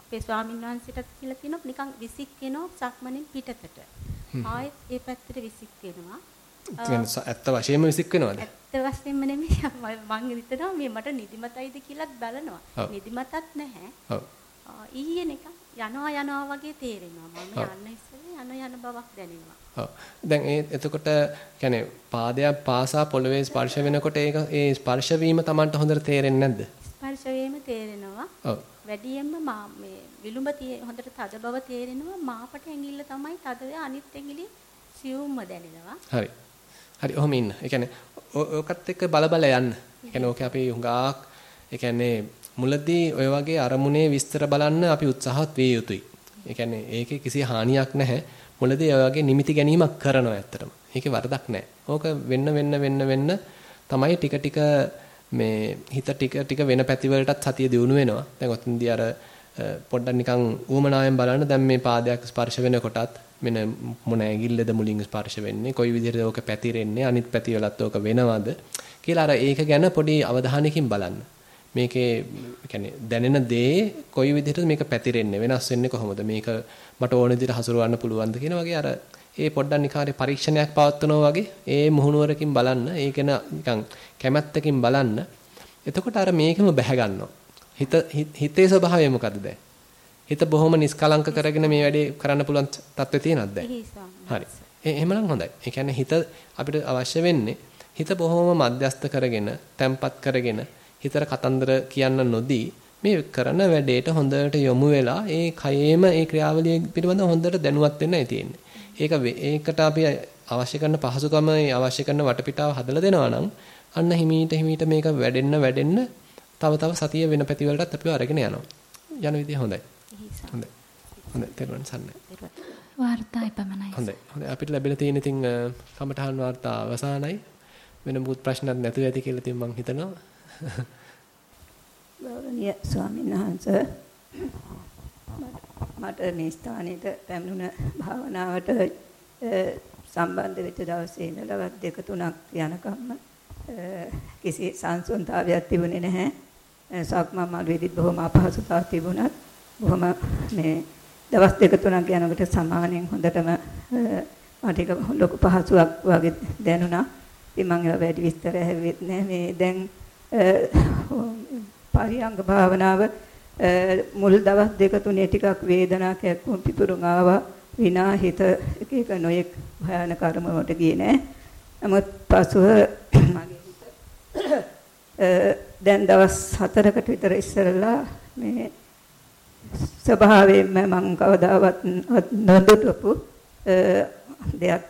අපේ ස්වාමීන් වහන්සේටත් කියලා තියෙනවා නිකන් විසික් වෙනවා සක්මනේ පිටතට. ආයෙත් ඒ පැත්තට විසික් වෙනවා. ඇත්ත වශයෙන්ම විසික් වෙනවද? ඇත්ත වශයෙන්ම නෙමෙයි මම හිතනවා මේ මට නිදිමතයිද කියලාත් බලනවා. නිදිමතත් නැහැ. ඔව්. ඊයේ නිකන් යනවා යනවා වගේ තේරෙනවා. මම යන්න ඉස්සෙල්ලා යන යන බවක් දැනෙනවා. දැන් ඒ එතකොට කියන්නේ පාදයක් පාසා පොළවේ ස්පර්ශ වෙනකොට ඒක ඒ ස්පර්ශ වීම Tamanට හොඳට තේරෙන්නේ නැද්ද? ස්පර්ශ වීම තේරෙනවා. ඔව්. වැඩියෙන්ම මා මේ විලුඹ හොඳට තද බව තේරෙනවා. මාපට ඇඟිල්ල තමයි තද අනිත් ඇඟිලි සියුම්ම දැනෙනවා. හරි. හරි ඔහොම ඉන්න. ඒ කියන්නේ ඔකත් එක්ක බල බල යන්න. ඒ කියන්නේ ඕකේ අපි හුඟක් ඒ කියන්නේ මුලදී ඔය වගේ අරමුණේ විස්තර බලන්න අපි උත්සාහවත් විය යුතුයි. ඒ කියන්නේ ඒකේ කිසි හානියක් නැහැ. මුලදී ඔය වගේ නිමිති ගැනීමක් කරනවා ඇත්තටම. ඒකේ වරදක් නැහැ. ඕක වෙන්න වෙන්න වෙන්න වෙන්න තමයි ටික ටික මේ හිත ටික ටික වෙන පැතිවලටත් සතිය දියුණු වෙනවා. දැන් ඔතනදී අර පොඩ්ඩක් නිකන් ඌමනායෙන් බලන්න දැන් මේ පාදයක් ස්පර්ශ වෙනකොටත් මෙන්න මොන ඇඟිල්ලද මුලින් ස්පර්ශ වෙන්නේ කොයි විදිහටද ඕක පැතිරෙන්නේ අනිත් පැතිවලත් ඕක වෙනවද කියලා අර ඒක ගැන පොඩි අවධානයකින් බලන්න. මේකේ يعني දැනෙන දේ කොයි විදිහටද මේක පැතිරෙන්නේ වෙනස් වෙන්නේ කොහොමද මේක මට ඕන විදිහට හසුරවන්න පුළුවන්ද කියන වගේ අර ඒ පොඩ්ඩක් නිකාරේ පරීක්ෂණයක් පවත්වනවා වගේ ඒ මුහුණුවරකින් බලන්න ඒක නිකන් කැමැත්තකින් බලන්න එතකොට අර මේකම බැහැ ගන්නවා හිත හිතේ ස්වභාවය මොකද්ද දැන්? හිත බොහොම නිස්කලංක කරගෙන මේ වැඩේ කරන්න පුළුවන් තත්ත්වය තියෙනවද දැන්? හරි. එහෙමනම් හොඳයි. ඒ කියන්නේ හිත අපිට අවශ්‍ය වෙන්නේ හිත බොහොම මධ්‍යස්ත කරගෙන තැම්පත් කරගෙන හිතර කතන්දර කියන්න නොදී මේ කරන වැඩේට හොඳට යොමු වෙලා ඒ කයේම ඒ ක්‍රියාවලිය පිළිබඳව හොඳට දැනුවත් වෙන්නයි තියෙන්නේ. ඒක ඒකට අපි අවශ්‍ය කරන පහසුකම අවශ්‍ය කරන වටපිටාව හදලා දෙනවා නම් අන්න හිමීට හිමීට මේක වැඩෙන්න වැඩෙන්න තව තව සතිය වෙන පැතිවලටත් අපිව අරගෙන යනවා. යන විදිය හොඳයි. හොඳයි. හොඳයි. තේරුවන් සන්නයි. වාර්තායි පමණයි. හොඳයි. හොඳයි. අපිට ලැබිලා තියෙන ඉතින් කමඨහන් වාර්තා අවසానයි. වෙන මුකුත් ප්‍රශ්නක් නැතුව ඇති කියලා ඉතින් මම හිතනවා. ගෞරවනීය ස්වාමීන් වහන්සේ මට මේ ස්ථානෙට පැමිණුණ භාවනාවට සම්බන්ධ වෙච්ච දවසේ ඉඳලා දෙක තුනක් යනකම් කිසි සංසුන්තාවයක් තිබුණේ නැහැ. සක්මන් මළුවේදී බොහොම අපහසුතාවක් තිබුණත් බොහොම මේ දවස් දෙක තුනක් යනකොට සමානෙන් හොඳටම මට ලොකු පහසුවක් වගේ දැනුණා. ඉතින් මම ඒවා වැඩි විස්තර හැවෙත් නැහැ. මේ දැන් පරියංග භාවනාව මුල් දවස් දෙක තුනේ ටිකක් වේදනා කැක්කුම් පිපුරුම් ආවා විනා හිත එක එක නොයෙක් භයානක අරමුණට ගියේ නෑ. නමුත් පසුව මගේ හිත දැන් දවස් 4කට විතර ඉස්සරලා මේ ස්වභාවයෙන්ම මම කවදාවත් නොදුටපු දෙයක්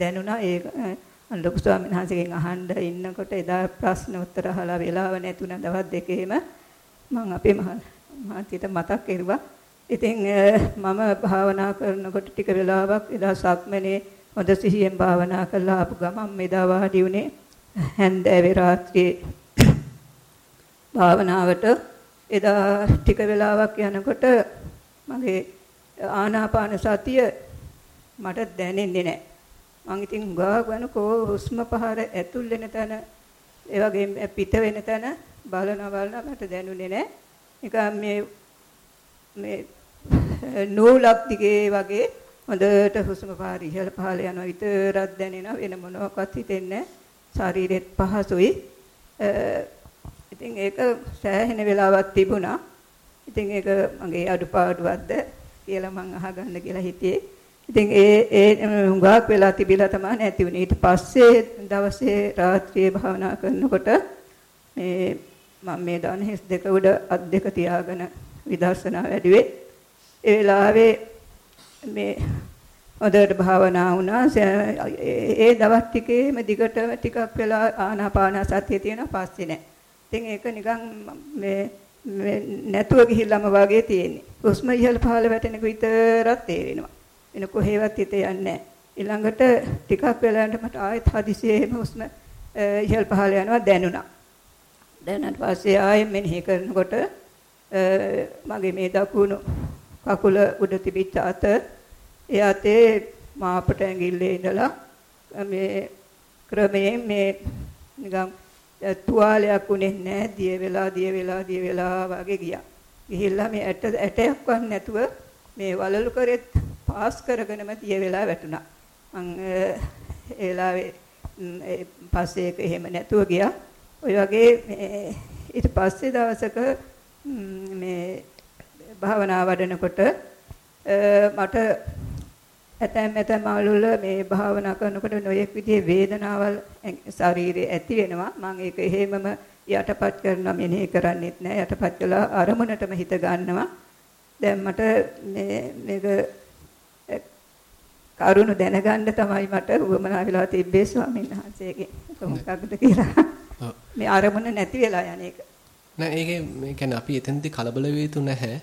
දැනුණා ඒ ලොකු ස්වාමීන් වහන්සේගෙන් අහන්න ඉන්නකොට එදා ප්‍රශ්න උත්තර අහලා වෙලාව නැතුණ දවස් දෙකේම මම අපේ මහත්යට මතක් කරුවා. ඉතින් මම භාවනා කරනකොට ටික වෙලාවක් එදා සක්මනේ හොඳ සිහියෙන් භාවනා කළා ආපු ගමන් මෙදා වාඩි උනේ හැන්දෑවේ රාත්‍රියේ භාවනාවට එදා ටික වෙලාවක් යනකොට මගේ ආනාපාන සතිය මට දැනෙන්නේ නැහැ. මං ඉතින් ගාක් වෙනකෝ හුස්ම පහර ඇතුල් වෙන තැන ඒ වගේ පිට වෙන තැන බලන බලන මට දැනුනේ නැහැ. නිකන් මේ මේ නූලක් දිගේ වගේ හොඳට හුස්ම පාර ඉහළ පහළ යනවා විතරක් දැනෙනවා වෙන මොනවාක්වත් හිතෙන්නේ ශරීරෙත් පහසුයි. ඉතින් ඒක සෑහෙන වෙලාවක් තිබුණා. ඉතින් ඒක මගේ අඩුපාඩුවක්ද කියලා මං අහගන්න කියලා හිතියේ. ඉතින් ඒ ඒ හුඟක් වෙලා තිබිලා තමයි නැති වුනේ. ඊට පස්සේ දවසේ රාත්‍රියේ භාවනා කරනකොට මේ මම මේ දාන හිස් දෙක උඩ අත් දෙක තියාගෙන විදර්ශනා වැඩිවේ. ඒ වෙලාවේ මේ හොඳට භාවනා වුණා. ඒ දවස් ටිකේම දිගටම ටිකක් වෙලා ආනාපාන සතිය තියෙනවා පස්සේ නෑ. ඉතින් ඒක නිකන් මේ නැතුව ගිහිල්ලාම වගේ තියෙන්නේ. හුස්ම ඉහළ පහළ වැටෙනක විතරක් තේරෙනවා. වෙන කොහෙවත් හිත යන්නේ නැහැ. ඊළඟට ටිකක් වෙලාවට මට ආයෙත් හදිසියෙම හුස්ම ඉහළ පහළ යනවා දැනුණා. දැනුණාට පස්සේ ආයෙ මෙනෙහි කරනකොට මගේ මේ දකුණු කකුල උඩ තිබිච්ච අත ඒ අතේ මාපට ඇඟිල්ලේ ඉඳලා මේ ක්‍රමයෙන් මේ නිකන් තුවාලයක් උනේ නැහැ දිය වෙලා දිය වෙලා දිය වෙලා වගේ ගියා. ගිහිල්ලා මේ ඇට ඇටයක්වත් නැතුව මේ වලලු කරෙත් පාස් කරගෙනම තිය වෙලා වැටුණා. මං ඒ වෙලාවේ පස්සේ ඒක එහෙම නැතුව ගියා. ඔය වගේ ඊට පස්සේ දවසක මේ භාවනා වඩනකොට මට ඇතැම් ඇතැම් අවුල මේ භාවනා කරනකොට නොයෙක් විදිහේ වේදනාවල් ශරීරයේ ඇති වෙනවා. මම ඒක එහෙමම යටපත් කරනවා මෙනෙහි කරන්නේත් නැහැ. යටපත් කළා අරමුණටම හිත ගන්නවා. දැන් මට මේක කරුණ දැනගන්න තමයි මට උවමනා වෙලා තිබ්බේ ස්වාමීන් වහන්සේගෙන් මොකක්ද කියලා. මේ අරමුණ නැති වෙලා යන එක. නෑ ඒකේ මේ කියන්නේ අපි එතෙන්දී කලබල වෙ යුතු නැහැ.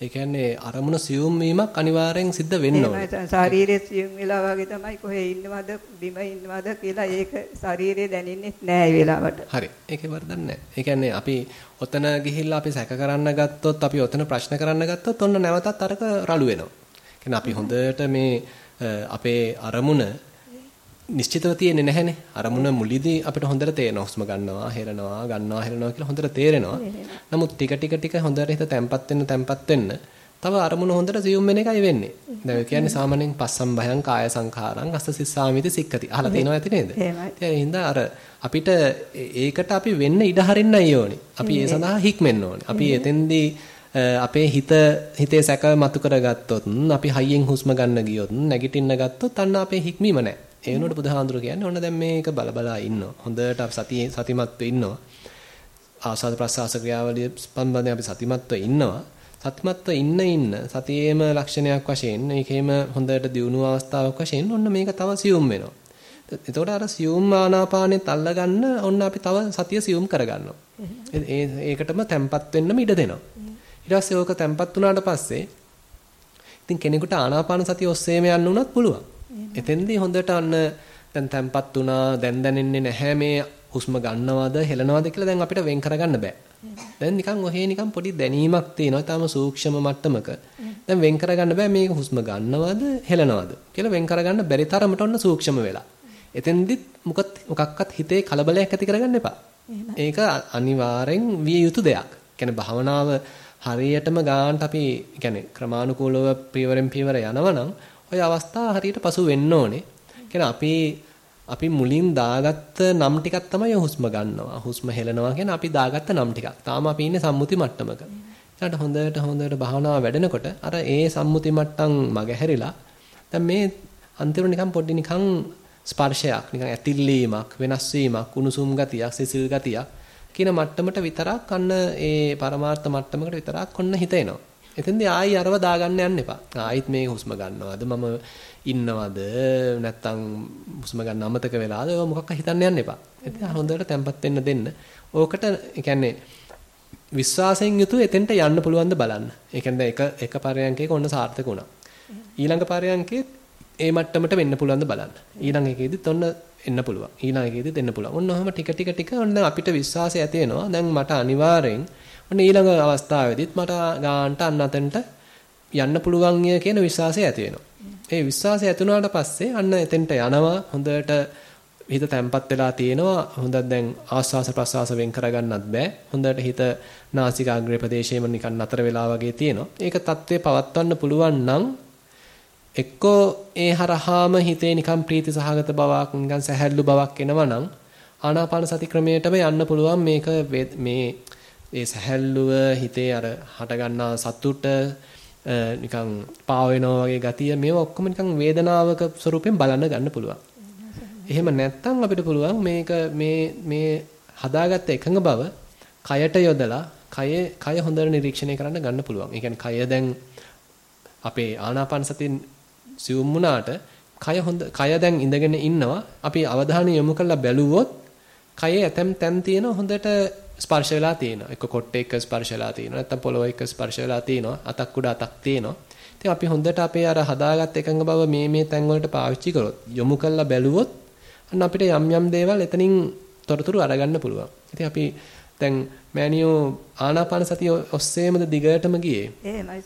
ඒ කියන්නේ අරමුණ සියුම් වීමක් අනිවාර්යෙන් සිද්ධ වෙන්න ඕනේ. ශරීරයේ සියුම් වෙලා වගේ තමයි කොහේ ඉන්නවද බිම ඉන්නවද කියලා ඒක ශරීරයේ දැනෙන්නේ නැහැ ඒ වෙලාවට. හරි. ඒකේ වරදක් නැහැ. ඒ කියන්නේ අපි ඔතන ගිහිල්ලා අපි සැක කරන්න ගත්තොත් අපි ඔතන ප්‍රශ්න කරන්න ගත්තොත් ඔන්න නැවතත් අරක රළු වෙනවා. අපි හොඳට මේ අපේ අරමුණ නිශ්චිතව තියෙන්නේ නැහැනේ. අරමුණ මුලිදී අපිට හොඳට තේරෙනවා. හුස්ම ගන්නවා, හෙලනවා, ගන්නවා, හෙලනවා කියලා හොඳට තේරෙනවා. නමුත් ටික ටික ටික හොඳට හිත තැම්පත් වෙන්න තැම්පත් වෙන්න තව අරමුණ හොඳට සියුම් වෙන එකයි වෙන්නේ. දැන් කියන්නේ සාමාන්‍යයෙන් පස්සම් භයං කාය සංඛාරං අස්ස සිස්සාමිති සික්කති. අහලා තියෙනව ඇති නේද? එහෙමයි. ඒ අර අපිට ඒකට අපි වෙන්න ඉඩ හරින්නයි ඕනේ. අපි ඒ සඳහා හික්මෙන්න ඕනේ. අපි එතෙන්දී අපේ හිත හිතේ සැක මතු කරගත්තොත් අපි හයියෙන් හුස්ම ගන්න ගියොත් නැගිටින්න ගත්තොත් අන්න අපේ හික්මීම නැහැ. ඒ වෙනුවට බුදුහාඳුර කියන්නේ ඔන්න දැන් මේක බලබලා ඉන්නවා. හොඳට සතිය සතිමත්ව ඉන්නවා. ආසාද ප්‍රසආස ක්‍රියාවලිය සම්බන්ධයෙන් අපි සතිමත්ව ඉන්නවා. සතිමත්ව ඉන්න ඉන්න සතියේම ලක්ෂණයක් වශයෙන් ඒකේම හොඳට දියුණු අවස්ථාවක් වශයෙන් ඔන්න මේක තව සියුම් වෙනවා. එතකොට අර සියුම් ආනාපානෙත් අල්ලගන්න ඔන්න අපි තව සතිය සියුම් කරගන්නවා. ඒකටම තැම්පත් වෙන්නම ඉඩ දෙනවා. ඊට පස්සේ ඕක තැම්පත් වුණාට පස්සේ ඉතින් කෙනෙකුට ආනාපාන සතිය ඔස්සේම යන්න උනත් පුළුවන්. එතෙන්දී හොඳට අන්න දැන් තැම්පත් වුණා දැන් දැනෙන්නේ නැහැ මේ හුස්ම ගන්නවද හෙලනවද කියලා දැන් අපිට වෙන් කරගන්න බෑ. දැන් නිකන් ඔහේ නිකන් පොඩි දැනීමක් තියෙනවා. ඊටාම සූක්ෂම මට්ටමක. දැන් වෙන් කරගන්න බෑ මේක හුස්ම ගන්නවද හෙලනවද කියලා වෙන් කරගන්න බැරි තරමට ඔන්න සූක්ෂම වෙලා. එතෙන්දිත් මොකක් මොකක්වත් හිතේ කලබලයක් ඇති කරගන්න එපා. ඒක අනිවාර්යෙන් විය යුතු දෙයක්. කියන්නේ භවනාව හරියටම ගානට අපි කියන්නේ ක්‍රමානුකූලව පියවරෙන් පියවර යනවනම් ওই අවස්ථාව හරියට පසු වෙන්න ඕනේ. කියන්නේ අපි අපි මුලින් දාගත්ත නම් ටිකක් තමයි හුස්ම ගන්නවා. හුස්ම හෙලනවා කියන අපි දාගත්ත නම් ටිකක්. තාම අපි ඉන්නේ සම්මුති මට්ටමක. ඊට හොඳට හොඳට භාවනාව වැඩෙනකොට අර ඒ සම්මුති මට්ටම් මගහැරිලා දැන් මේ අන්තිමට නිකන් පොඩි නිකන් ස්පර්ශයක් නිකන් ඇතිල්ලීමක් වෙනස් වීමක් උණුසුම් ගතියක් සිසිල් ගතියක් කියන මට්ටමට විතරක් අන්න ඒ පරමාර්ථ මට්ටමකට විතරක් ඔන්න හිත එනවා. එතෙන්දී ආයි අරව දාගන්න යන්න එපා. ආයිත් මේ හුස්ම ගන්නවද මම ඉන්නවද නැත්තම් හුස්ම ගන්න අමතක වෙලාද ඒවා මොකක්ද හිතන්න යන්න එපා. ඉතින් හොඳට තැම්පත් වෙන්න දෙන්න. ඕකට කියන්නේ විශ්වාසයෙන් යුතුව එතෙන්ට යන්න පුළුවන්ද බලන්න. ඒ කියන්නේ එක එක පරයන්කේක ඔන්න සාර්ථක වුණා. ඊළඟ පරයන්කේ ඒ මට්ටමට වෙන්න පුළුවන්ද බලන්න. ඊළඟ එකේදීත් ඔන්න එන්න පුළුවන්. ඊළඟ එකේදී දෙන්න පුළුවන්. ඔන්න ඔහම ටික ටික ටික ඔන්න අපිට විශ්වාසය ඇති වෙනවා. දැන් මට අනිවාර්යෙන් ඔන්න ඊළඟ අවස්ථාවේදීත් මට ගාන්ට අන්න අතෙන්ට යන්න පුළුවන් කියන විශ්වාසය ඇති වෙනවා. ඒ විශ්වාසය ඇති වුණාට පස්සේ අන්න එතෙන්ට යනවා හොඳට හිත තැම්පත් වෙලා තියෙනවා. හොඳක් දැන් ආස්වාස ප්‍රසවාස වෙන් කරගන්නත් බෑ. හොඳට හිත නාසිකාග්‍රේ ප්‍රදේශයේම නිකන් නතර වෙලා වගේ තියෙනවා. ඒක தත්ත්වේ පවත්වන්න පුළුවන් නම් එක්කෝ ඒ හරහාම හිතේ නිකන් ප්‍රීති සහගත බවක් නිකන් සැහැල්ලු බවක් එනවා නම් ආනාපාන සති ක්‍රමයටම යන්න පුළුවන් මේක මේ ඒ සැහැල්ලුව හිතේ අර හටගන්නා සතුට නිකන් පාව වෙනවා වගේ ගතිය මේවා ඔක්කොම නිකන් වේදනාවක ස්වරූපයෙන් බලන්න ගන්න පුළුවන්. එහෙම නැත්නම් අපිට පුළුවන් මේක මේ මේ හදාගත්ත එකඟ බව කයට යොදලා කය කය හොඳට නිරීක්ෂණය කරන්න ගන්න පුළුවන්. ඒ කියන්නේ කය දැන් අපේ ආනාපාන සතිය සිවුම් වුණාට කය හොඳ කය දැන් ඉඳගෙන ඉන්නවා. අපි අවධානය යොමු කරලා බැලුවොත් කයේ ඇතම් තැන් තියෙන හොඳට ස්පර්ශ වෙලා තියෙනවා. එක්ක කොට්ටේ එක්ක ස්පර්ශ වෙලා තියෙනවා. නැත්නම් පොළොව එක්ක ස්පර්ශ වෙලා තියෙනවා. අතක් උඩ අතක් තියෙනවා. ඉතින් අපි හොඳට අපේ අර හදාගත් එකඟ බව මේ මේ තැන් වලට පාවිච්චි කරොත් යොමු කරලා බැලුවොත් අන්න අපිට යම් යම් දේවල් එතනින් තොරතුරු අරගන්න පුළුවන්. ඉතින් අපි දැන් මෑනියෝ ආනාපාන සතිය ඔස්සේමද දිගටම ගියේ. එහෙමයි.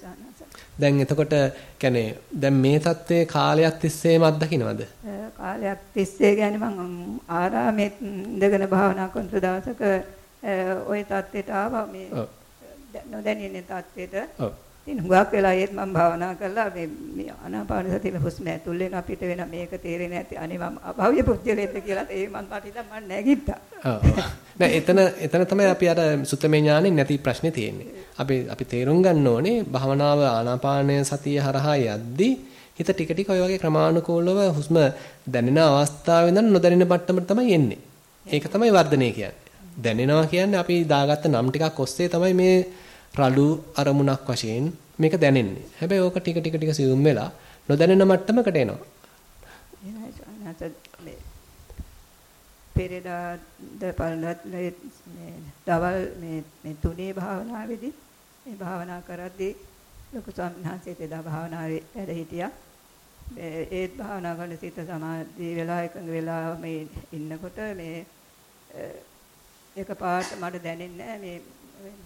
දැන් එතකොට කියන්නේ දැන් මේ தත්ත්වයේ කාලයක් තිස්සේම අත්දකින්නවද? කාලයක් තිස්සේ කියන්නේ මම ආරාමේ ඉඳගෙන භාවනා කරන දවසක Eh, ওই தත්ත්වයට ආවා මේ නොදැනෙන தත්ත්වයට. ඔව්. ඉතින් හුඟක් වෙලා ඒත් මම භාවනා කළා මේ මේ ආනාපාන සතිය හුස්ම ඇතුල්ලෙන් අපිට වෙන මේක තේරෙන්නේ නැති අනේ මම අභව්‍ය පුජ්‍යලෙත් කියලා ඒ මම මට හිතා මම නැගිට්ටා. ඔව්. දැන් එතන එතන තමයි අපි අර සුත්තමේ ඥානෙ නැති ප්‍රශ්නේ තියෙන්නේ. අපි අපි තේරුම් ගන්න ඕනේ භාවනාව ආනාපාන සතිය හරහා යද්දී හිත ටික ටික ඔය වගේ ක්‍රමානුකූලව හුස්ම දැනෙන අවස්ථාවෙන් ඉඳන් නොදැනෙන මට්ටමට තමයි එන්නේ. ඒක තමයි වර්ධනය කියන්නේ. දැනෙනවා කියන්නේ අපි දාගත්ත නම් ටිකක් ඔස්සේ තමයි මේ රළු අරමුණක් වශයෙන් මේක දැනෙන්නේ. හැබැයි ඕක ටික ටික ටික සියුම් වෙලා නොදැනෙන මට්ටමකට එනවා. පෙරේදා දපල්ලත් මේ දවල් මේ මේ තුනේ භාවනාවේදී මේ භාවනා කරද්දී ලොකු ස්වාමීන් එදා භාවනාවේ වැඩ හිටියා. ඒත් භාවනා කරන සිත සමාධි වෙලා එකඟ වෙලා මේ ඉන්නකොට මේ එක පාට මට දැනෙන්නේ මේ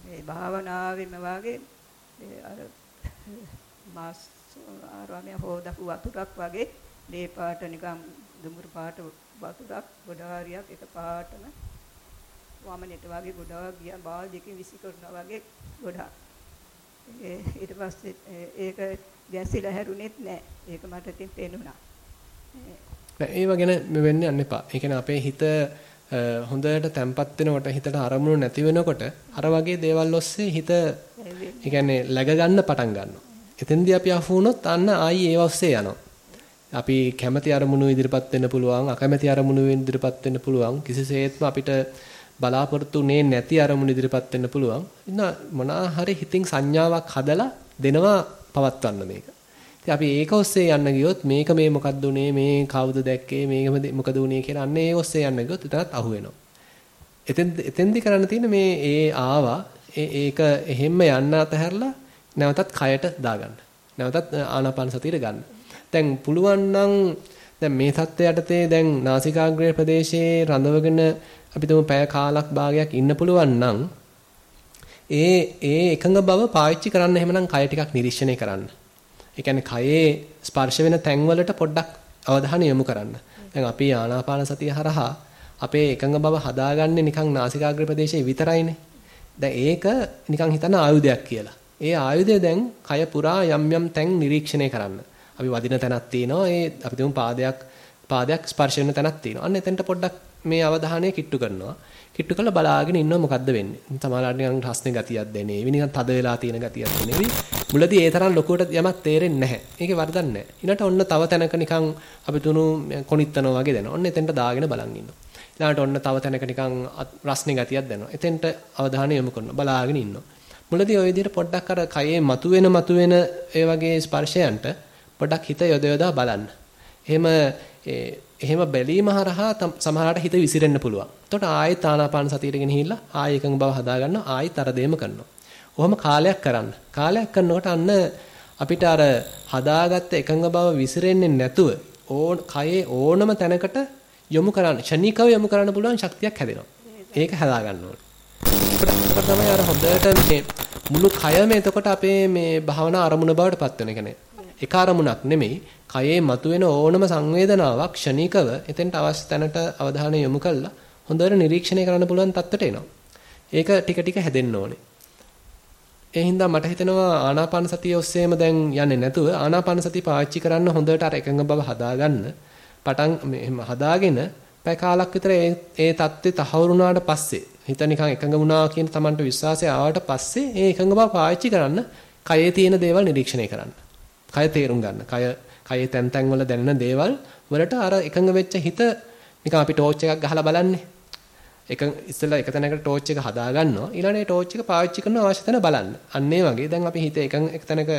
මේ භාවනාවෙම වාගේ අර මාස් ආරාමයේ හොදපු වතුරක් වගේ මේ පාට නිකන් දුමුරු පාට වතුරක් ගොඩාරියක් එක පාටම වමනෙට වගේ ගොඩාක් ගියා. බාල්දියකින් විසි කරනවා වගේ ගොඩාක්. ඊට පස්සේ ඒක ගැසිලා හැරුණෙත් නෑ. ඒක මට ඉතින් පේනුණා. නෑ ඒව ගැන වෙන්නේ යන්න එපා. ඒ කියන්නේ අපේ හිත හොඳට තැම්පත් වෙනකොට හිතට අරමුණු නැති වෙනකොට අර වගේ දේවල් ඔස්සේ හිත ඒ කියන්නේ läග ගන්න පටන් ගන්නවා. එතෙන්දී අපි අහු වුණොත් අන්න ආයි ඒව ඔස්සේ යනවා. අපි කැමැති අරමුණු ඉදිරිපත් වෙන්න පුළුවන්, අකමැති අරමුණු ඉදිරිපත් වෙන්න පුළුවන්. කිසිසේත්ම අපිට බලාපොරොත්තු නේ නැති අරමුණු ඉදිරිපත් වෙන්න පුළුවන්. ඉන්න මොනවා හරි හිතින් සංඥාවක් හදලා දෙනවා පවත්වන්න මේක. ඉතින් අපි ඒක ඔස්සේ යන්න ගියොත් මේක මේ මොකක්ද උනේ මේ කවුද දැක්කේ මේක මොකද උනේ කියලා අන්න ඒ ඔස්සේ යන්න ගියොත් එතනත් අහු වෙනවා. එතෙන් එතෙන්දි කරන්න තියෙන්නේ මේ ඒ ආවා ඒක එහෙම්ම යන්න අතහැරලා නැවතත් කයට දාගන්න. නැවතත් ආනාපාන සතියට ගන්න. දැන් පුළුවන් නම් දැන් මේ தත්ත්වය යටතේ දැන් නාසිකාග්‍රේ ප්‍රදේශයේ රඳවගෙන අපි තුමු පැය කාලක් භාගයක් ඉන්න පුළුවන් නම් ඒ ඒ එකඟ බව පාවිච්චි කරන්න එහෙමනම් කය ටිකක් නිරීක්ෂණය කරන්න. ඒ කියන්නේ කයේ ස්පර්ශ වෙන තැන්වලට පොඩ්ඩක් අවධානය යොමු කරන්න. දැන් අපි ආනාපාන සතිය හරහා අපේ එකඟ බව හදාගන්නේ නිකන් නාසිකාග්‍ර ප්‍රදේශයේ විතරයිනේ. දැන් ඒක නිකන් හිතන ආයුධයක් කියලා. ඒ ආයුධය දැන් කය පුරා යම් යම් තැන් නිරීක්ෂණය කරන්න. අපි වදින තැනක් තියෙනවා. ඒ අපි තුමු පාදයක් පාදයක් ස්පර්ශ වෙන තැනක් තියෙනවා. අන්න එතෙන්ට පොඩ්ඩක් මේ අවධානය කිට්ටු කරනවා. කිට්ටු කරලා බලාගෙන ඉන්නව මොකද්ද වෙන්නේ. සමහරවිට නිකන් රස්නේ ගතියක් දැනේවි. නිකන් තද වෙලා තියෙන ගතියක් දැනේවි. මුලදී ඒ තරම් ලොකුවට යමක් තේරෙන්නේ නැහැ. ඒකේ වරදක් නැහැ. ඊළඟට ඔන්න තව තැනක නිකන් අපි තුණු කොනිත්තනවා වගේ දැනෙනවා. ඔන්න එතෙන්ට දාගෙන බලන් ඉන්නවා. ඊළඟට ඔන්න තව තැනක නිකන් රස්නේ ගතියක් දැනෙනවා. එතෙන්ට අවධානය යොමු කරනවා. බලාගෙන ඉන්නවා. මුලදී ওই විදිහට පොඩ්ඩක් අර කයේ මතුවෙන මතුවෙන ඒ වගේ ස්පර්ශයන්ට පොඩ්ඩක් හිත යොද යොදා බලන්න. එහෙම එහෙම බැලීම හරහා සමහරවිට හිත විසිරෙන්න පුළුවන්. එතකොට ආයෙත් ආනාපාන සතියට ගෙනහිල්ලා ආයෙ එකඟ බව හදා ගන්නවා ආයෙත් අර දෙයම කරනවා. ඔහොම කාලයක් කරන්න. කාලයක් කරනකොට අන්න අපිට අර හදාගත්ත එකඟ බව විසිරෙන්නේ නැතුව ඕන කයේ ඕනම තැනකට යොමු කරන්න ෂණිකව යොමු කරන්න පුළුවන් ශක්තියක් හැදෙනවා. ඒක හදා ගන්න ඕනේ. ඒකට තමයි අර හොඳට මේ මුළු කයම එතකොට අපේ මේ භාවනා අරමුණ බවට පත් වෙන. කියන්නේ එක අරමුණක් නෙමෙයි කයේ මතුවෙන ඕනම සංවේදනාවක් ක්ෂණිකව එතෙන්ට අවශ්‍ය තැනට අවධානය යොමු කළා හොඳට නිරීක්ෂණය කරන්න පුළුවන් තත්ත්වයට එනවා. ඒක ටික ටික හැදෙන්න ඕනේ. ඒ හින්දා මට හිතෙනවා ආනාපාන සතිය ඔස්සේම දැන් යන්නේ නැතුව ආනාපාන සතිය පාවිච්චි කරන්න හොඳට අර එකඟ බව හදාගන්න පටන් මෙහෙම හදාගෙන පැය කාලක් විතර ඒ ඒ தත්ත්වය තහවුරුනාට පස්සේ හිත නිකන් එකඟ වුණා කියන Tamanට විශ්වාසය ආවට පස්සේ ඒ එකඟ බව පාවිච්චි කරන්න කයේ තියෙන දේවල් නිරීක්ෂණය කරන්න. කය තේරුම් ගන්න. කය කයේ තැන් තැන් වල දැනෙන දේවල් වලට අර එකඟ වෙච්ච හිත නිකන් අපි ටෝච් එකක් ගහලා බලන්නේ. එක ඉස්සෙල්ලා එක තැනකට ටෝච් එක හදා ගන්නවා ඊළඟට ඒ ටෝච් එක පාවිච්චි කරන අවශ්‍ය තැන බලන්න. අන්න ඒ වගේ දැන් අපි හිත එකඟ එක තැනක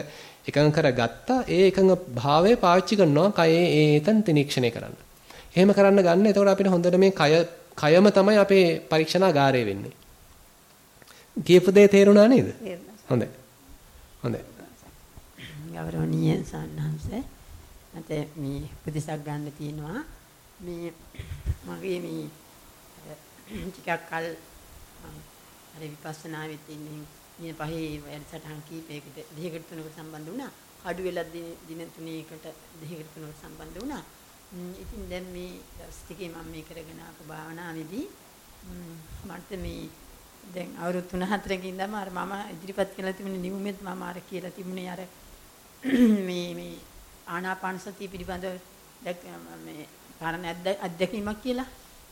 එකඟ කරගත්තා ඒ එකඟ භාවය පාවිච්චි කරනවා කයේ ඒ තැන් තිරීක්ෂණය කරන්න. එහෙම කරන්න ගන්න එතකොට අපිට හොඳට මේ කය කයම තමයි අපේ පරීක්ෂණාගාරය වෙන්නේ. කියපු දේ තේරුණා නේද? හොඳයි. හොඳයි. ගෞරවනීය සන්නහංශ මට මේ උපදේශයක් ගන්න තියෙනවා මේ මගේ මේ ටිකක් කල් අර විපස්සනාවෙත් ඉන්නේ දින පහේ වැඩසටහන් කීපයකට දෙකකට තුනකට සම්බන්ධ වුණා. කඩු වෙලා දින තුනකට දෙකකට තුනකට සම්බන්ධ වුණා. ඉතින් දැන් මේ දවස් ටිකේ මම මේ කරගෙන ආපු භාවනාවේදී මට මේ දැන් අවුරුදු 3-4කින් ඉඳන්ම අර මම ඉදිරිපත් කළා තිබුණේ නියුමෙත් මම අර කියලා තිබුණේ අර මේ මේ ආනාපාන සතිය පිළිබඳව මේ පරණ අත්දැකීමක් කියලා.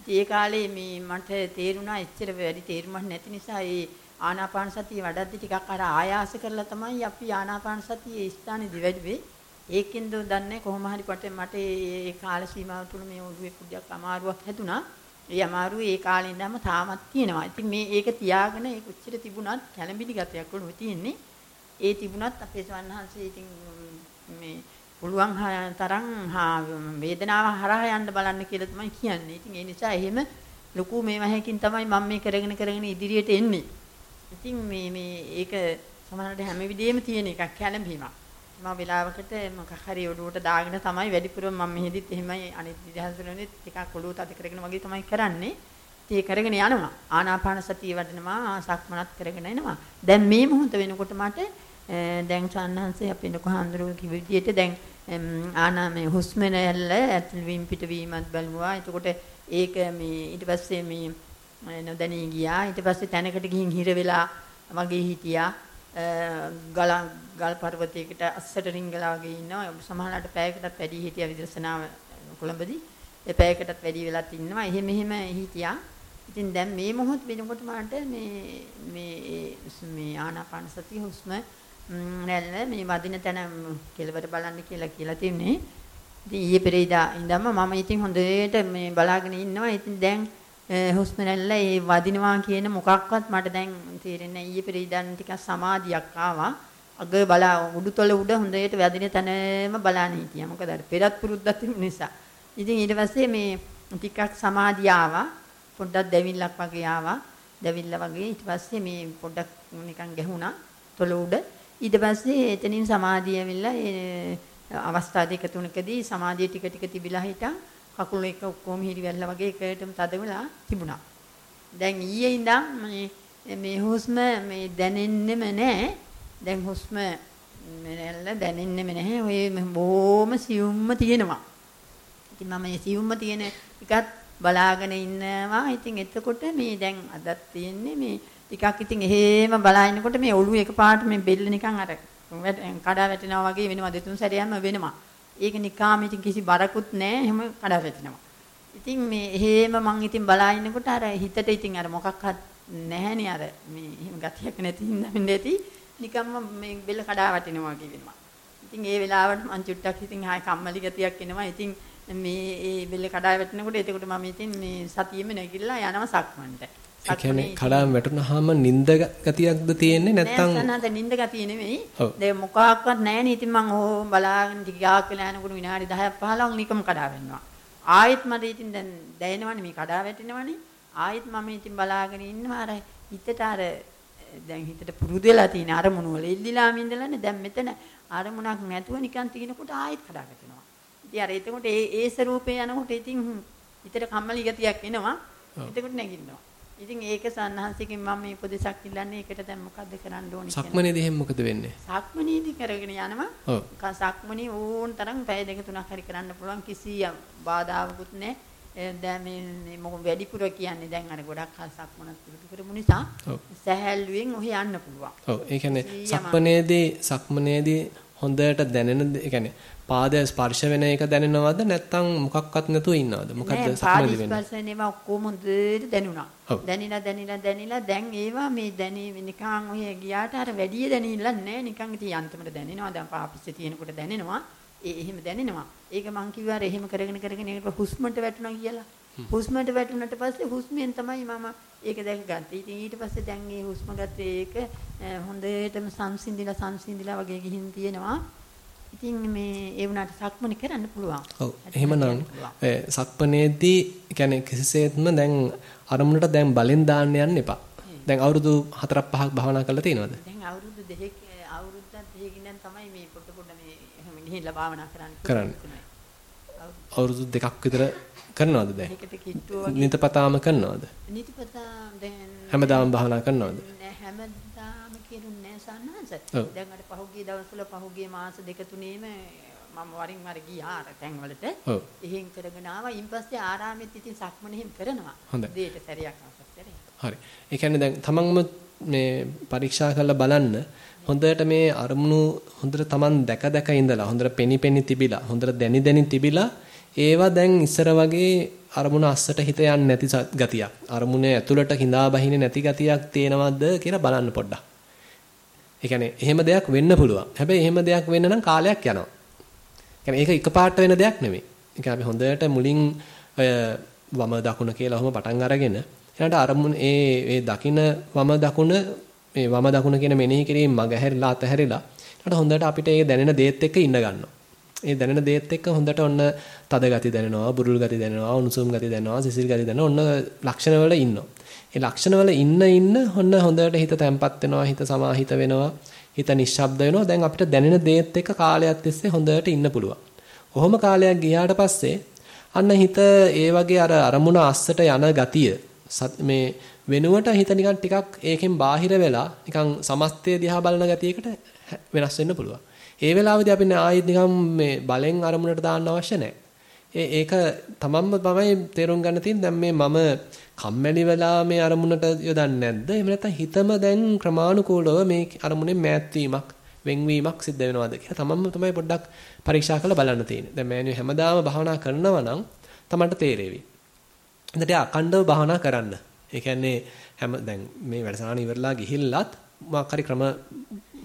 ඒ කාලේ මේ මට තේරුණා එච්චර වැඩි තේරුමක් නැති නිසා ඒ ආනාපාන සතිය වඩද්දි ටිකක් අර ආයාස කරලා තමයි අපි ආනාපාන සතියේ ස්ථානෙදි වැඩිවේ. ඒකෙන්ද දන්නේ කොහොම හරි කොට මට ඒ කාල සීමාව තුළ මේ ඔළුවේ කුඩයක් අමාරුවක් හැදුනා. ඒ අමාරුව ඒ කාලේ ඉඳන්ම තාමත් තියෙනවා. ඉතින් මේ ඒක තියාගෙන ඒ කොච්චර තිබුණත් කැළඹිලි ගතියක් වුණු තියෙන්නේ. ඒ තිබුණත් අපේ සවන්හන්සේ ඉතින් මේ පුළුවන් තරම් වේදනාව හරහා යන්න බලන්න කියලා තමයි කියන්නේ. ඉතින් ඒ නිසා එහෙම ලොකු මේවහකින් තමයි මම මේ කරගෙන කරගෙන ඉදිරියට එන්නේ. ඉතින් මේ මේ ඒක සමහරවිට හැම විදිහෙම තියෙන එකක් කැළඹීමක්. මම වෙලාවකට මොකක් හරි ඔළුවට දාගෙන තමයි වැඩිපුර මම මෙහෙදිත් එහෙමයි අනිත් විදහාසුලනේ ටිකක් ඔළුව තද කරගෙන වගේ තමයි කරන්නේ. ඉතින් ඒ කරගෙන යනවා. ආනාපාන සතිය වඩනවා, සක්මනත් කරගෙන එනවා. දැන් මේ මොහොත වෙනකොට මට දැන් සන්නහන්සේ අපේ ලොකු හඳුරු කිව්ව විදිහට දැන් ආනාමේ හුස්ම රැල්ල ඇතුල් වීම පිටවීමත් බලුවා. එතකොට ඒක මේ ඊට පස්සේ මේ නොදැනී ගියා. ඊට පස්සේ තැනකට ගිහින් හිර වෙලා වගේ හිටියා. ගල ගල් පර්වතයකට අස්සට රිංගලා වගේ ඉන්නවා. සමහරවිට පැයකටත් වැඩි හිටියා විදර්ශනාව කොළඹදී. ඒ පැයකටත් වැඩි වෙලත් ඉන්නවා. එහෙම එහෙම හිටියා. ඉතින් දැන් මේ මොහොත වෙනකොට මට මේ මේ මේ ආනාපාන සතිය හුස්ම නැල්ල මේ වදින තැන කෙලවර බලන්න කියලා කියලා තියන්නේ. ඉතින් ඊයේ පෙරේදා ඉඳන්ම මම ඉතින් හොඳට මේ බලාගෙන ඉන්නවා. ඉතින් දැන් හුස්ම නැල්ල ඒ වදිනවා කියන මොකක්වත් මට දැන් තේරෙන්නේ නැහැ. ඊයේ පෙරේදා ටිකක් සමාධියක් ආවා. අග බලා උඩුතල උඩ හොඳට වැදින තැනම බලන්න හිටියා. මොකද අර පෙරත් පුරුද්දක් තිබුණ නිසා. ඉතින් ඊට පස්සේ මේ ටිකක් සමාධිය ආවා. පොඩ්ඩක් දැවිල්ලක් වගේ ආවා. දැවිල්ල වගේ ඊට පස්සේ මේ පොඩ්ඩක් නිකන් ගැහුණා. තොල උඩ ඊට පස්සේ එතනින් සමාධිය ඇවිල්ලා ඒ අවස්ථා දෙක තුනකදී සමාධිය ටික ටික තිබිලා හිටන් කකුල් එක ඔක්කොම හිරිවැල්ලා වගේ එකටම තද වෙලා තිබුණා. දැන් ඊයේ ඉඳන් මේ මේ හුස්ම මේ දැනෙන්නෙම නැහැ. දැන් හුස්ම මෙල්ල දැනෙන්නෙම නැහැ. ඔය බොහොම සියුම්ම තියෙනවා. ඉතින් මම මේ සියුම්ම තියෙන එකත් බලාගෙන ඉන්නවා. ඉතින් එතකොට මේ දැන් අදත් තියෙන්නේ මේ ටිකක් ඉතින් එහෙම බලනකොට මේ ඔළුව එකපාරට මේ බෙල්ල නිකන් අර කඩා වැටෙනවා වගේ වෙනවා දෙතුන් සැරයක්ම වෙනවා. ඒක නිකාම ඉතින් කිසි බරකුත් නැහැ. එහෙම කඩා වැටෙනවා. ඉතින් මේ එහෙම මං ඉතින් බලා ඉන්නකොට අර හිතට ඉතින් අර මොකක්වත් නැහැනේ අර මේ එහෙම ගතියක් නැති හින්දා වෙන්නේ ඇති. නිකම්ම මේ බෙල්ල කඩා වැටෙනවා වගේ වෙනවා. ඉතින් ඒ වෙලාවට මං චුට්ටක් ඉතින් ආය කම්මැලි ගතියක් එනවා. ඉතින් මේ ඒ බෙල්ල කඩා වැටෙනකොට එතකොට මම ඉතින් මේ සතියෙම නැගිටලා යනවා සක්මන්ට. ඒ කියන්නේ කඩාම් වැටුනහම නිින්ද ගතියක්ද තියෙන්නේ නැත්නම් නෑ සනහත නිින්ද ගතිය නෙමෙයි. දැන් මොකක්වත් නෑනේ. ඉතින් මං ඕ බලාගෙන ටිකක් වෙලා යනකොට විනාඩි 10ක් 15ක් නිකම් කඩා වෙනවා. ආයෙත් මට ඉතින් දැන් දැනෙනවනේ මේ කඩා වැටෙනවනේ. ආයෙත් මම ඉතින් බලාගෙන ඉන්නවා අර හිතට අර දැන් හිතට පුරුදු වෙලා තියෙන අරමුණු වල ඉල්ලිලා මින්දලානේ දැන් මෙතන අරමුණක් නැතුව නිකන් තිනකොට ආයෙත් කඩා වැටෙනවා. ඉතින් අර එතකොට ඒ ඒ ස්වරූපේ යනකොට ඉතින් හිතට කම්මැලි ගතියක් එනවා. එතකොට නැගිටිනවා. ඉතින් ඒක සන්නහන්සේකින් මම මේ උපදේශක් ඉල්ලන්නේ ඒකට දැන් මොකද්ද කරන්න ඕනේ කියලා. සක්මනේදී එහෙම මොකද වෙන්නේ? සක්මනේදී කරගෙන යනවා. ඔව්. සක්මනේ ඕන තරම් පැය දෙක තුනක් හරි කරන්න පුළුවන් කිසි බාධාවකුත් නැහැ. දැන් මේ මොකද වැඩිපුර කියන්නේ දැන් අර ගොඩක් සක්මනක් පුරුදු කරමු නිසා සැහැල්ලුවෙන් ඔහි යන්න පුළුවන්. ඔව් ඒ කියන්නේ සක්මනේදී සක්මනේදී හොඳට දැනෙන ඒ කියන්නේ පාදය ස්පර්ශ වෙන එක දැනෙනවද? නැත්නම් මොකක්වත් නැතුව ඉන්නවද? මොකද්ද සක්මනේදී වෙන්නේ ස්පර්ශ වෙනවා ඔක්කොම හොඳට දැනුණා. දැනිලා දැනිලා දැනිලා දැන් ඒවා මේ දැනි නිකන් ඔය ගියාට අර වැඩි දැනෙilla නැහැ නිකන් ඉතින් යන්තමට දැනෙනවා. දැන් පාපිස්සේ තියෙනකොට දැනෙනවා. ඒ එහෙම දැනෙනවා. ඒක මං කිව්වා අර එහෙම කරගෙන කරගෙන ඒක හුස්මට වැටුණා කියලා. හුස්මට වැටුණට පස්සේ හුස්මෙන් තමයි මම ඒක දැකගත්තේ. ඉතින් ඊට පස්සේ දැන් මේ හුස්ම ගත්තේ ඒක හොඳටම සංසිඳිලා සංසිඳිලා වගේ ගිහින් තියෙනවා. ඉතින් මේ ඒ වුණාට සක්මනේ කරන්න පුළුවන්. ඔව්. එහෙමනම් සක්මනේදී කියන්නේ කිසිසේත්ම දැන් අරමුණට දැන් බලෙන් දාන්න යන්න එපා. දැන් අවුරුදු 4ක් 5ක් භාවනා කරලා තියෙනවද? දැන් අවුරුදු දෙකක් අවුරුද්දක් දෙකකින් දැන් තමයි මේ පොඩ පොඩ මේ එහෙම ගිහිල්ලා භාවනා කරන්න. කරන්නේ. අවුරුදු දෙකක් විතර කරනවද දැන්? නිතපතාම කරනවද? නිතපතා දැන් හැමදාම භාවනා කරනවද? හැමදාම කියුන්නේ සන්නහස. ඔව්. දැන් අර පහුගිය දවස්වල පහුගිය මාස දෙක තුනේම මම වරින් වර ගියා අර තැන්වලට. ඔව්. එහෙන් කරගෙන ආවා. ඊපස්සේ ආරාමෙත් ඉතින් සක්මන එහෙම කරනවා. දෙයට සැරයක් අවශ්‍යයි. හරි. ඒ කියන්නේ දැන් තමන්ම මේ පරීක්ෂා කරලා බලන්න හොඳට මේ අරමුණු හොඳට තමන් දැක දැක ඉඳලා හොඳට පෙනි පෙනි තිබිලා හොඳට දැනි දැනි තිබිලා ඒවා දැන් ඉස්සර වගේ අරමුණ අස්සට හිත යන්නේ නැති ගතියක් අරමුණේ ඇතුළට හිඳා බහින්නේ නැති ගතියක් තේනවද කියලා බලන්න පොඩ්ඩක්. ඒ කියන්නේ එහෙම දෙයක් වෙන්න පුළුවන්. හැබැයි එහෙම දෙයක් වෙන්න නම් කාලයක් යනවා. කියන්නේ ඒක එකපාරට වෙන දෙයක් නෙමෙයි. ඒ කියන්නේ අපි හොඳට මුලින් ඔය වම දකුණ කියලා ඔහොම පටන් අරගෙන ඊළඟට අරමුණ ඒ ඒ දකින වම දකුණ මේ වම දකුණ කියන මෙනෙහි කිරීම මග හැරිලා අතහැරිලා ඊළඟට හොඳට අපිට ඒ දැනෙන දේත් එක්ක ඉන්න ගන්නවා. ඒ දැනෙන දේත් එක්ක හොඳට ඔන්න තද ගති දැනෙනවා, බුරුල් ගති දැනෙනවා, උණුසුම් ගති දැනෙනවා, සිසිල් ගති දැනෙනවා. ඔන්න ලක්ෂණ වල ඉන්නවා. ඒ ලක්ෂණ වල ඉන්න ඉන්න ඔන්න හොඳට හිත තැම්පත් වෙනවා, හිත සමාහිත වෙනවා, හිත නිශ්ශබ්ද වෙනවා. දැන් අපිට දැනෙන දේත් එක්ක කාලයක් තිස්සේ හොඳට ඉන්න පුළුවන්. කොහොම කාලයක් ගියාට පස්සේ අන්න හිත ඒ වගේ අර අරමුණ අස්සට යන ගතිය මේ වෙනුවට හිත නිකන් ටිකක් ඒකෙන් බාහිර වෙලා නිකන් සමස්තය දිහා බලන ගතියකට වෙනස් වෙන්න පුළුවන්. ඒ වෙලාවේදී අපි ආයෙත් නිකන් මේ බලෙන් අරමුණට දාන්න අවශ්‍ය නැහැ. ඒ ඒක තමන්ම තමයි තේරුම් ගන්න තියෙන්නේ දැන් මේ මම කම්මැලි වෙලා මේ අරමුණට යොදන්නේ නැද්ද? එහෙම නැත්නම් හිතම දැන් ක්‍රමානුකූලව මේ අරමුණෙන් මෑත් වීමක්, වෙන්වීමක් සිද්ධ වෙනවද කියලා තමන්ම තමයි පොඩ්ඩක් පරීක්ෂා කරලා බලන්න තියෙන්නේ. දැන් මෑණියෝ හැමදාම භාවනා කරනවා නම් තමන්ට තේරෙවි. එතකොට අකණ්ඩව භාවනා කරන්න. ඒ කියන්නේ හැම දැන් මේ වැඩසටහන ඉවරලා ගිහිල්ලත් මොකක් හරි ක්‍රම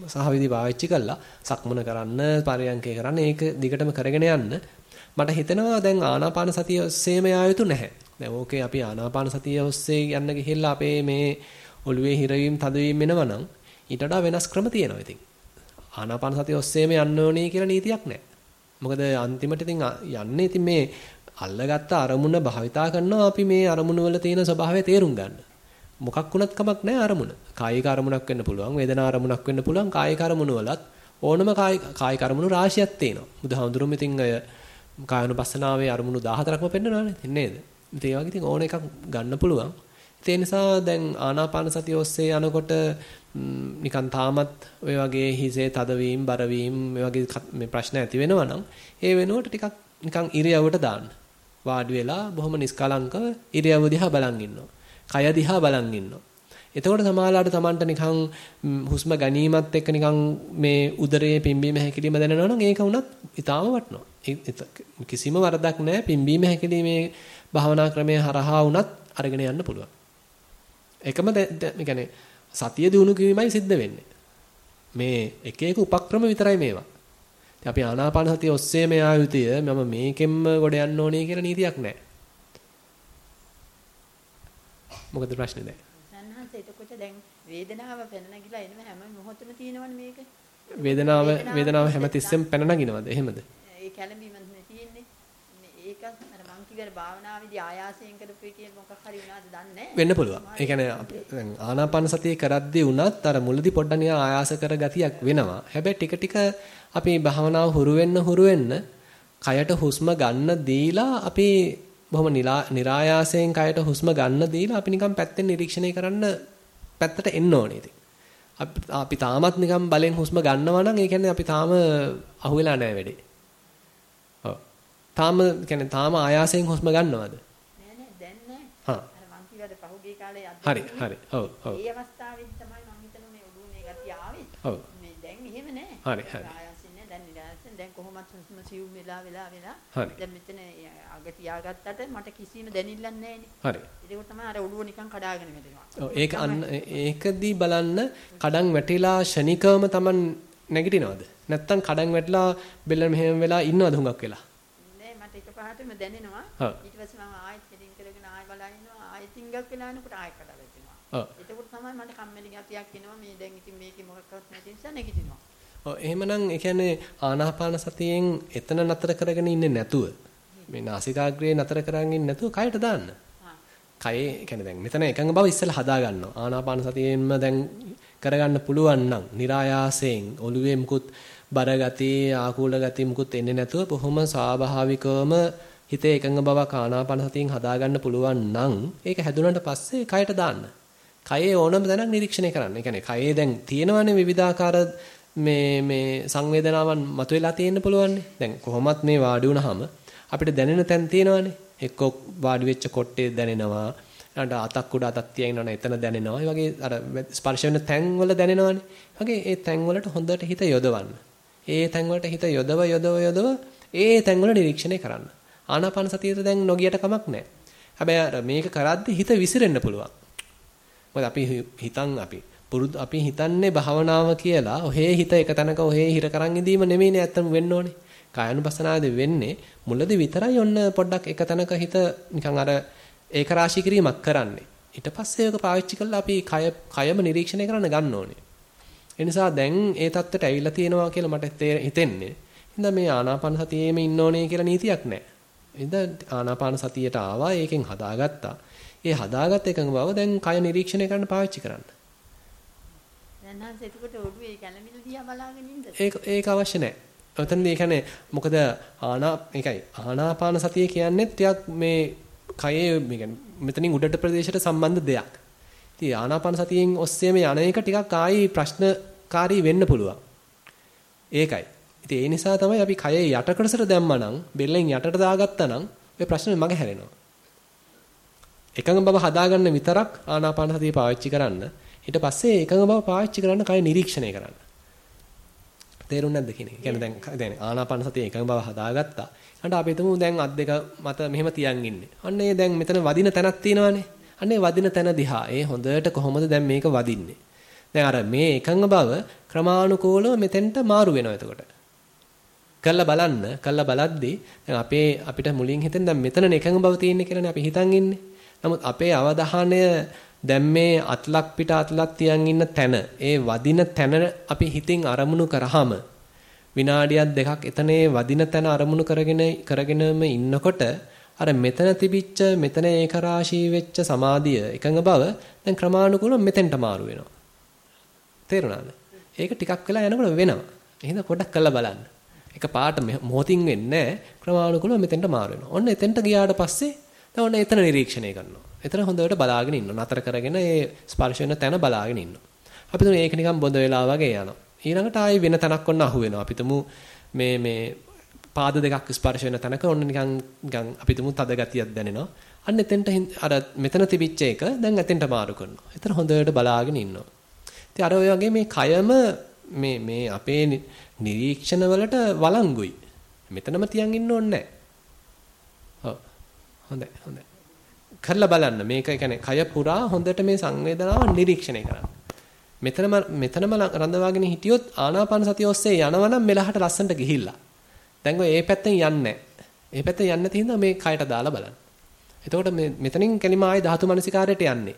සහ විදි පාවිච්චි කළා සක්මන කරන්න පරයන්කේ කරන්න ඒක දිගටම කරගෙන යන්න මට හිතෙනවා දැන් ආනාපාන සතිය ඔස්සේම යා යුතු නැහැ. දැන් ඕකේ අපි ආනාපාන සතිය ඔස්සේ යන්න ගිහිල්ලා අපේ මේ ඔළුවේ හිරවීම තදවීම එනවා නම් ඊට වඩා වෙනස් ක්‍රම තියෙනවා ඉතින්. ආනාපාන සතිය ඔස්සේම යන්න ඕනේ කියලා නීතියක් නැහැ. මොකද අන්තිමට ඉතින් යන්නේ ඉතින් මේ අල්ලගත්ත අරමුණ භාවිතා කරනවා අපි මේ අරමුණ වල තියෙන ස්වභාවය තේරුම් ගන්න. මොකක් වුණත් කමක් නැහැ අරමුණ. කායික අරමුණක් වෙන්න පුළුවන්, වේදනා අරමුණක් වෙන්න පුළුවන්, කායික අරමුණ වලත් ඕනම කායික අරමුණු රාශියක් තියෙනවා. බුදුහාමුදුරුවෝ ඉතින් අය කායනුපස්සනාවේ අරමුණු 14ක්ම පෙන්නනවානේ. නේද? ඉතින් ඒ වගේ ඉතින් ඕන එකක් ගන්න පුළුවන්. ඒ නිසා දැන් ආනාපාන සතිය ඔස්සේ යනකොට නිකන් තාමත් ඔය වගේ හිසේ තදවීම, බරවීම මේ වගේ මේ ප්‍රශ්න ඇති වෙනවා නම් ඒ වෙනුවට ටිකක් නිකන් ඉරියව්වට දාන්න. වාඩි වෙලා බොහොම නිස්කලංකව ඉරියව්ව දිහා බලන් ඉන්නවා. කය දිහා බලන් ඉන්නවා. එතකොට සමාලාට Tamanට නිකන් හුස්ම ගැනීමත් එක්ක නිකන් මේ උදරයේ පිම්බීම හැකිලිම දැනෙනවා නම් ඒක උනත් ඊටාම වටනවා. කිසිම වරදක් නැහැ පිම්බීම හැකිලිමේ භාවනා ක්‍රමයේ හරහා උනත් අරගෙන යන්න පුළුවන්. එකම يعني සතිය දිනු කිරීමයි සිද්ධ වෙන්නේ. මේ එක එක උපක්‍රම විතරයි මේවා. ඉතින් අපි ආනාපාන සතිය ඔස්සේ මේ ආයුතිය මම මේකෙන්ම ගොඩ යන්න ඕනේ කියලා නීතියක් නැහැ. මොකද ප්‍රශ්නේ දැන්? සන්නහස එතකොට දැන් වේදනාව පැන නැගිලා එනම හැම මොහොතෙම තියෙනවනේ මේක. වේදනාව වේදනාව හැම තිස්සෙම පැන නගිනවද? එහෙමද? ඒ කැළඹීම තියෙන්නේ. ඒක අර මං කිව්වර භාවනාවේදී ආයාසයෙන් කරපු එකේ මොකක් හරි වුණාද දන්නේ වෙන්න පුළුවන්. ඒ කියන්නේ දැන් ආනාපාන සතිය කරද්දී වුණත් අර මුලදී පොඩ්ඩක් නිකන් ආයාස කර ගතියක් වෙනවා. හැබැයි ටික ටික අපි භාවනාව හුරු වෙන්න හුරු වෙන්න කයට හුස්ම ගන්න දීලා අපි බොහොම નિરાයාසයෙන් කයට හුස්ම ගන්න දීලා අපි නිකන් පැත්තෙන් නිරීක්ෂණය කරන්න පැත්තට එන්න ඕනේ ඉතින්. අපි තාමත් නිකන් බලෙන් හුස්ම ගන්නවා නම් ඒ කියන්නේ අපි තාම අහුවෙලා නැහැ වැඩේ. ඔව්. තාම කියන්නේ තාම ආයාසයෙන් හුස්ම ගන්නවද? නෑ නෑ දැන් නෑ. හා. අර මං කිව්වද පහුගිය කාලේ අද හරි හරි. ඔව් ඔව්. ඒ අවස්ථාවේදී තමයි මං හිතන්නේ මේ ඔළුවේ ගතිය ආවේ. ඔව්. මේ දැන් එහෙම නෑ. හරි හරි. ආයාසෙන් නෑ දැන් නිරාසෙන් දැන් කොහොමත් හුස්ම සිවුම් වෙලා වෙලා වෙලා. දැන් මෙතන අග තියාගත්තට මට කිසිම දැනෙල්ලක් නෑනේ. හරි. ඒක තමයි අර ඔළුව නිකන් කඩාගෙන වැටෙනවා. ඔව් ඒක අන්න ඒකදී බලන්න කඩන් වැටිලා ෂණිකවම Taman නැගිටිනවද? නැත්තම් කඩන් වැටලා බෙල්ල මෙහෙම වෙලා ඉන්නවද හුඟක් වෙලා? නෑ මට එකපාරටම දැනෙනවා. ඊට පස්සේ මම ආයෙත් කෙලින් කරගෙන ආයෙ බලලා ඉන්නවා. ආයෙත් ටිකක් වෙලා යනකොට ආයෙ කඩා වැටෙනවා. එතකොට තමයි මට කම්මැලි ගතියක් එනවා. මේ දැන් ඉතින් මේකේ මොකක්වත් නැති නිසා නැගිටිනවා. ඔව් එහෙමනම් ඒ කියන්නේ ආනාපාන සතියෙන් එතන නතර කරගෙන ඉන්නේ නැතුව මේ නාසිකාග්‍රේ නතර කරගෙන ඉන්නේ නැතුව කයට දාන්න. කයේ කියන්නේ දැන් මෙතන එකඟ බව ඉස්සෙල්ලා හදා ගන්නවා. ආනාපාන සතියෙන්ම දැන් කරගන්න පුළුවන් නම් નિરાයාසයෙන් ඔළුවේ මුකුත් බර ගති ආකූල ගති මුකුත් එන්නේ නැතුව බොහොම ස්වාභාවිකවම හිතේ එකඟ බවක් ආනාපාන සතියෙන් හදා ගන්න පුළුවන් නම් ඒක හැදුනට පස්සේ කයට දාන්න. කයේ ඕනම තැනක් නිරීක්ෂණය කරන්න. ඒ කියන්නේ කයේ දැන් තියෙනවනේ විවිධාකාර මේ මේ සංවේදනාවන් මතුවලා තියෙන්න පුළුවන්නේ. දැන් කොහොමත් මේ වාඩි වුණාම අපිට දැනෙන තැන් තියෙනවානේ. එක්ක වාඩි වෙච්ච කොට්ටේ දැනෙනවා. ඊට අතක් උඩ අතක් තියනවනේ එතන දැනෙනවා. ඒ වගේ අර ස්පර්ශ වෙන තැන් වල දැනෙනවානේ. වගේ ඒ තැන් වලට හොඳට හිත යොදවන්න. ඒ තැන් වලට හිත යොදව යොදව යොදව ඒ තැන් වල නිරීක්ෂණය කරන්න. ආනාපාන සතියේ දැන් නොගියට කමක් නැහැ. හැබැයි අර මේක කරද්දි හිත විසිරෙන්න පුළුවන්. මොකද අපි හිතන් අපි පුරුදු අපි හිතන්නේ භාවනාව කියලා ඔහේ හිත එක තැනක ඔහේ හිර කරන් ඉඳීම නෙමෙයිනේ ඇත්තම වෙන්න ඕනේ. කායानुපසනාවේදී වෙන්නේ මුලදී විතරයි ඔන්න පොඩ්ඩක් එක තැනක හිත නිකන් අර ඒක රාශී කිරීමක් කරන්නේ. ඊට පස්සේ ඒක පාවිච්චි කරලා අපි කය කයම නිරීක්ෂණය කරන්න ගන්න ඕනේ. ඒ නිසා දැන් ඒ தත්තට ඇවිල්ලා තියෙනවා කියලා මට හිතෙන්නේ. හින්දා මේ ආනාපාන සතියේම ඉන්න ඕනේ කියලා නීතියක් නැහැ. හින්දා ආනාපාන සතියට ආවා ඒකෙන් හදාගත්තා. ඒ හදාගත් එකඟ බව දැන් කය නිරීක්ෂණය කරන්න පාවිච්චි කරන්න. දැන් හන්ස එතකොට ඔළුවේ කැළමිල දිහා බලාගෙන ඉන්නද? ඒක ඒක අවශ්‍ය නැහැ. ඔතනදී කියන්නේ මොකද ආනා ඒකයි ආනාපාන සතිය කියන්නේ ටිකක් මේ කයේ මේ මෙතනින් උඩට ප්‍රදේශයට සම්බන්ධ දෙයක්. ඉතින් ආනාපාන සතියෙන් ඔස්සේම යන එක ටිකක් ආයි ප්‍රශ්නකාරී වෙන්න පුළුවන්. ඒකයි. ඉතින් ඒ නිසා තමයි අපි කයේ යට කොටසට දැම්මනම් බෙල්ලෙන් යටට දාගත්තා නම් ඔය ප්‍රශ්නේ මග හැරෙනවා. එකඟ බව හදාගන්න විතරක් ආනාපාන සතිය පාවිච්චි කරන්න. ඊට පස්සේ එකඟ බව පාවිච්චි කරන්න කය නිරීක්ෂණය කරන්න. තේරුම් නැද්ද කියන එක? කියන්නේ දැන් දැන් ආනාපාන සතිය එකඟ බව හදාගත්තා. ඊට අපි හිතමු දැන් අත් දෙක මත මෙහෙම තියන් ඉන්නේ. අන්න ඒ දැන් මෙතන වදින තැනක් තියෙනවානේ. අන්න ඒ වදින තැන දිහා ඒ හොඳට කොහොමද දැන් මේක වදින්නේ? දැන් අර මේ එකඟ බව ක්‍රමානුකූලව මෙතෙන්ට මාරු වෙනවා එතකොට. කළා බලන්න, කළා බලද්දී දැන් අපේ අපිට මුලින් හිතෙන දැන් මෙතන එකඟ බව තියෙන්නේ කියලානේ අපි හිතන් ඉන්නේ. නමුත් අපේ අවධානය දැන් මේ අත්ලක් පිට අත්ලක් තියන් ඉන්න තැන ඒ වදින තැන අපි හිතින් අරමුණු කරාම විනාඩියක් දෙකක් එතනේ වදින තැන අරමුණු කරගෙන කරගෙනම ඉන්නකොට අර මෙතන තිබිච්ච මෙතන ඒක රාශී වෙච්ච සමාධිය එකඟ බව දැන් ක්‍රමානුකූලව මෙතෙන්ට මාරු වෙනවා. තේරුණාද? ඒක ටිකක් වෙලා යනකොට වෙනවා. එහෙනම් පොඩ්ඩක් කරලා බලන්න. එක පාට මොහොතින් වෙන්නේ ක්‍රමානුකූලව මෙතෙන්ට මාරු වෙනවා. ඔන්න එතෙන්ට ගියාට පස්සේ දැන් ඔන්න එතන නිරීක්ෂණය කරනවා. එතන හොඳට බලාගෙන ඉන්නවා. නතර කරගෙන ඒ ස්පර්ශ වෙන තැන බලාගෙන ඉන්නවා. අපි තුනේ ඒක නිකන් බොඳ වෙලා වගේ යනවා. ඊළඟට ආයි වෙන තැනක් ඔන්න අහු වෙනවා. අපි තුමු මේ මේ පාද දෙකක් ස්පර්ශ වෙන තැනක ඔන්න නිකන් නිකන් අපි තුමු තද ගතියක් දැනෙනවා. අන්න එතෙන්ට අර මෙතන තිබිච්ච එක දැන් එතෙන්ට මාරු කරනවා. එතන හොඳට බලාගෙන ඉන්නවා. ඉතින් අර ඔය වගේ මේ කයම මේ මේ අපේ නිරීක්ෂණ වලට වළංගුයි. මෙතනම තියන් ඉන්න ඕනේ නැහැ. ඔව්. හොඳයි හොඳයි. කරලා බලන්න. මේක කියන්නේ කය පුරා හොඳට මේ සංවේදනාව නිරීක්ෂණය කරන්න. මෙතනම මෙතනම රඳවාගෙන හිටියොත් ආනාපාන සතිය ඔස්සේ යනවනම් මෙලහට ලස්සනට ගිහිල්ලා. දැන් ඔය ඒ පැත්තෙන් යන්නේ ඒ පැත්තෙන් යන්නේ නැති හින්දා මේ කයට දාලා බලන්න. එතකොට මේ මෙතනින් කෙලිම ආයේ ධාතු මනසිකාරයට යන්නේ.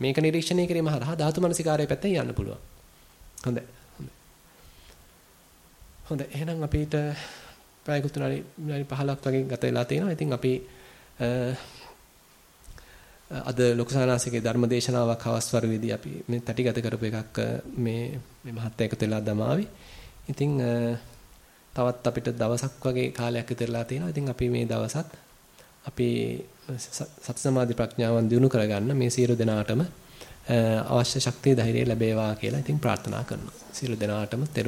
මේක නිරීක්ෂණය කිරීම හරහා ධාතු මනසිකාරයේ පැත්තෙන් යන්න පුළුවන්. හොඳයි. හොඳයි. හොඳයි. එහෙනම් අපිට පැයකට විනාඩි 15ක් වගේ ගත වෙලා තියෙනවා. ඉතින් අපි අද ලොකුසානාසිකේ ධර්ම දේශනාවක් හවස් වරුවේදී අපි මේ තටිගත කරපු එකක් මේ මේ මහත්ය එකතු වෙලා දමාවි. ඉතින් තවත් අපිට දවසක් වගේ කාලයක් ඉතිරලා තියෙනවා. ඉතින් අපි මේ දවසත් අපි සති සමාධි ප්‍රඥාවන් දිනු කරගන්න මේ සියලු දෙනාටම අවශ්‍ය ශක්තිය ධෛර්යය ලැබේවා කියලා ඉතින් ප්‍රාර්ථනා කරනවා. සියලු දෙනාටම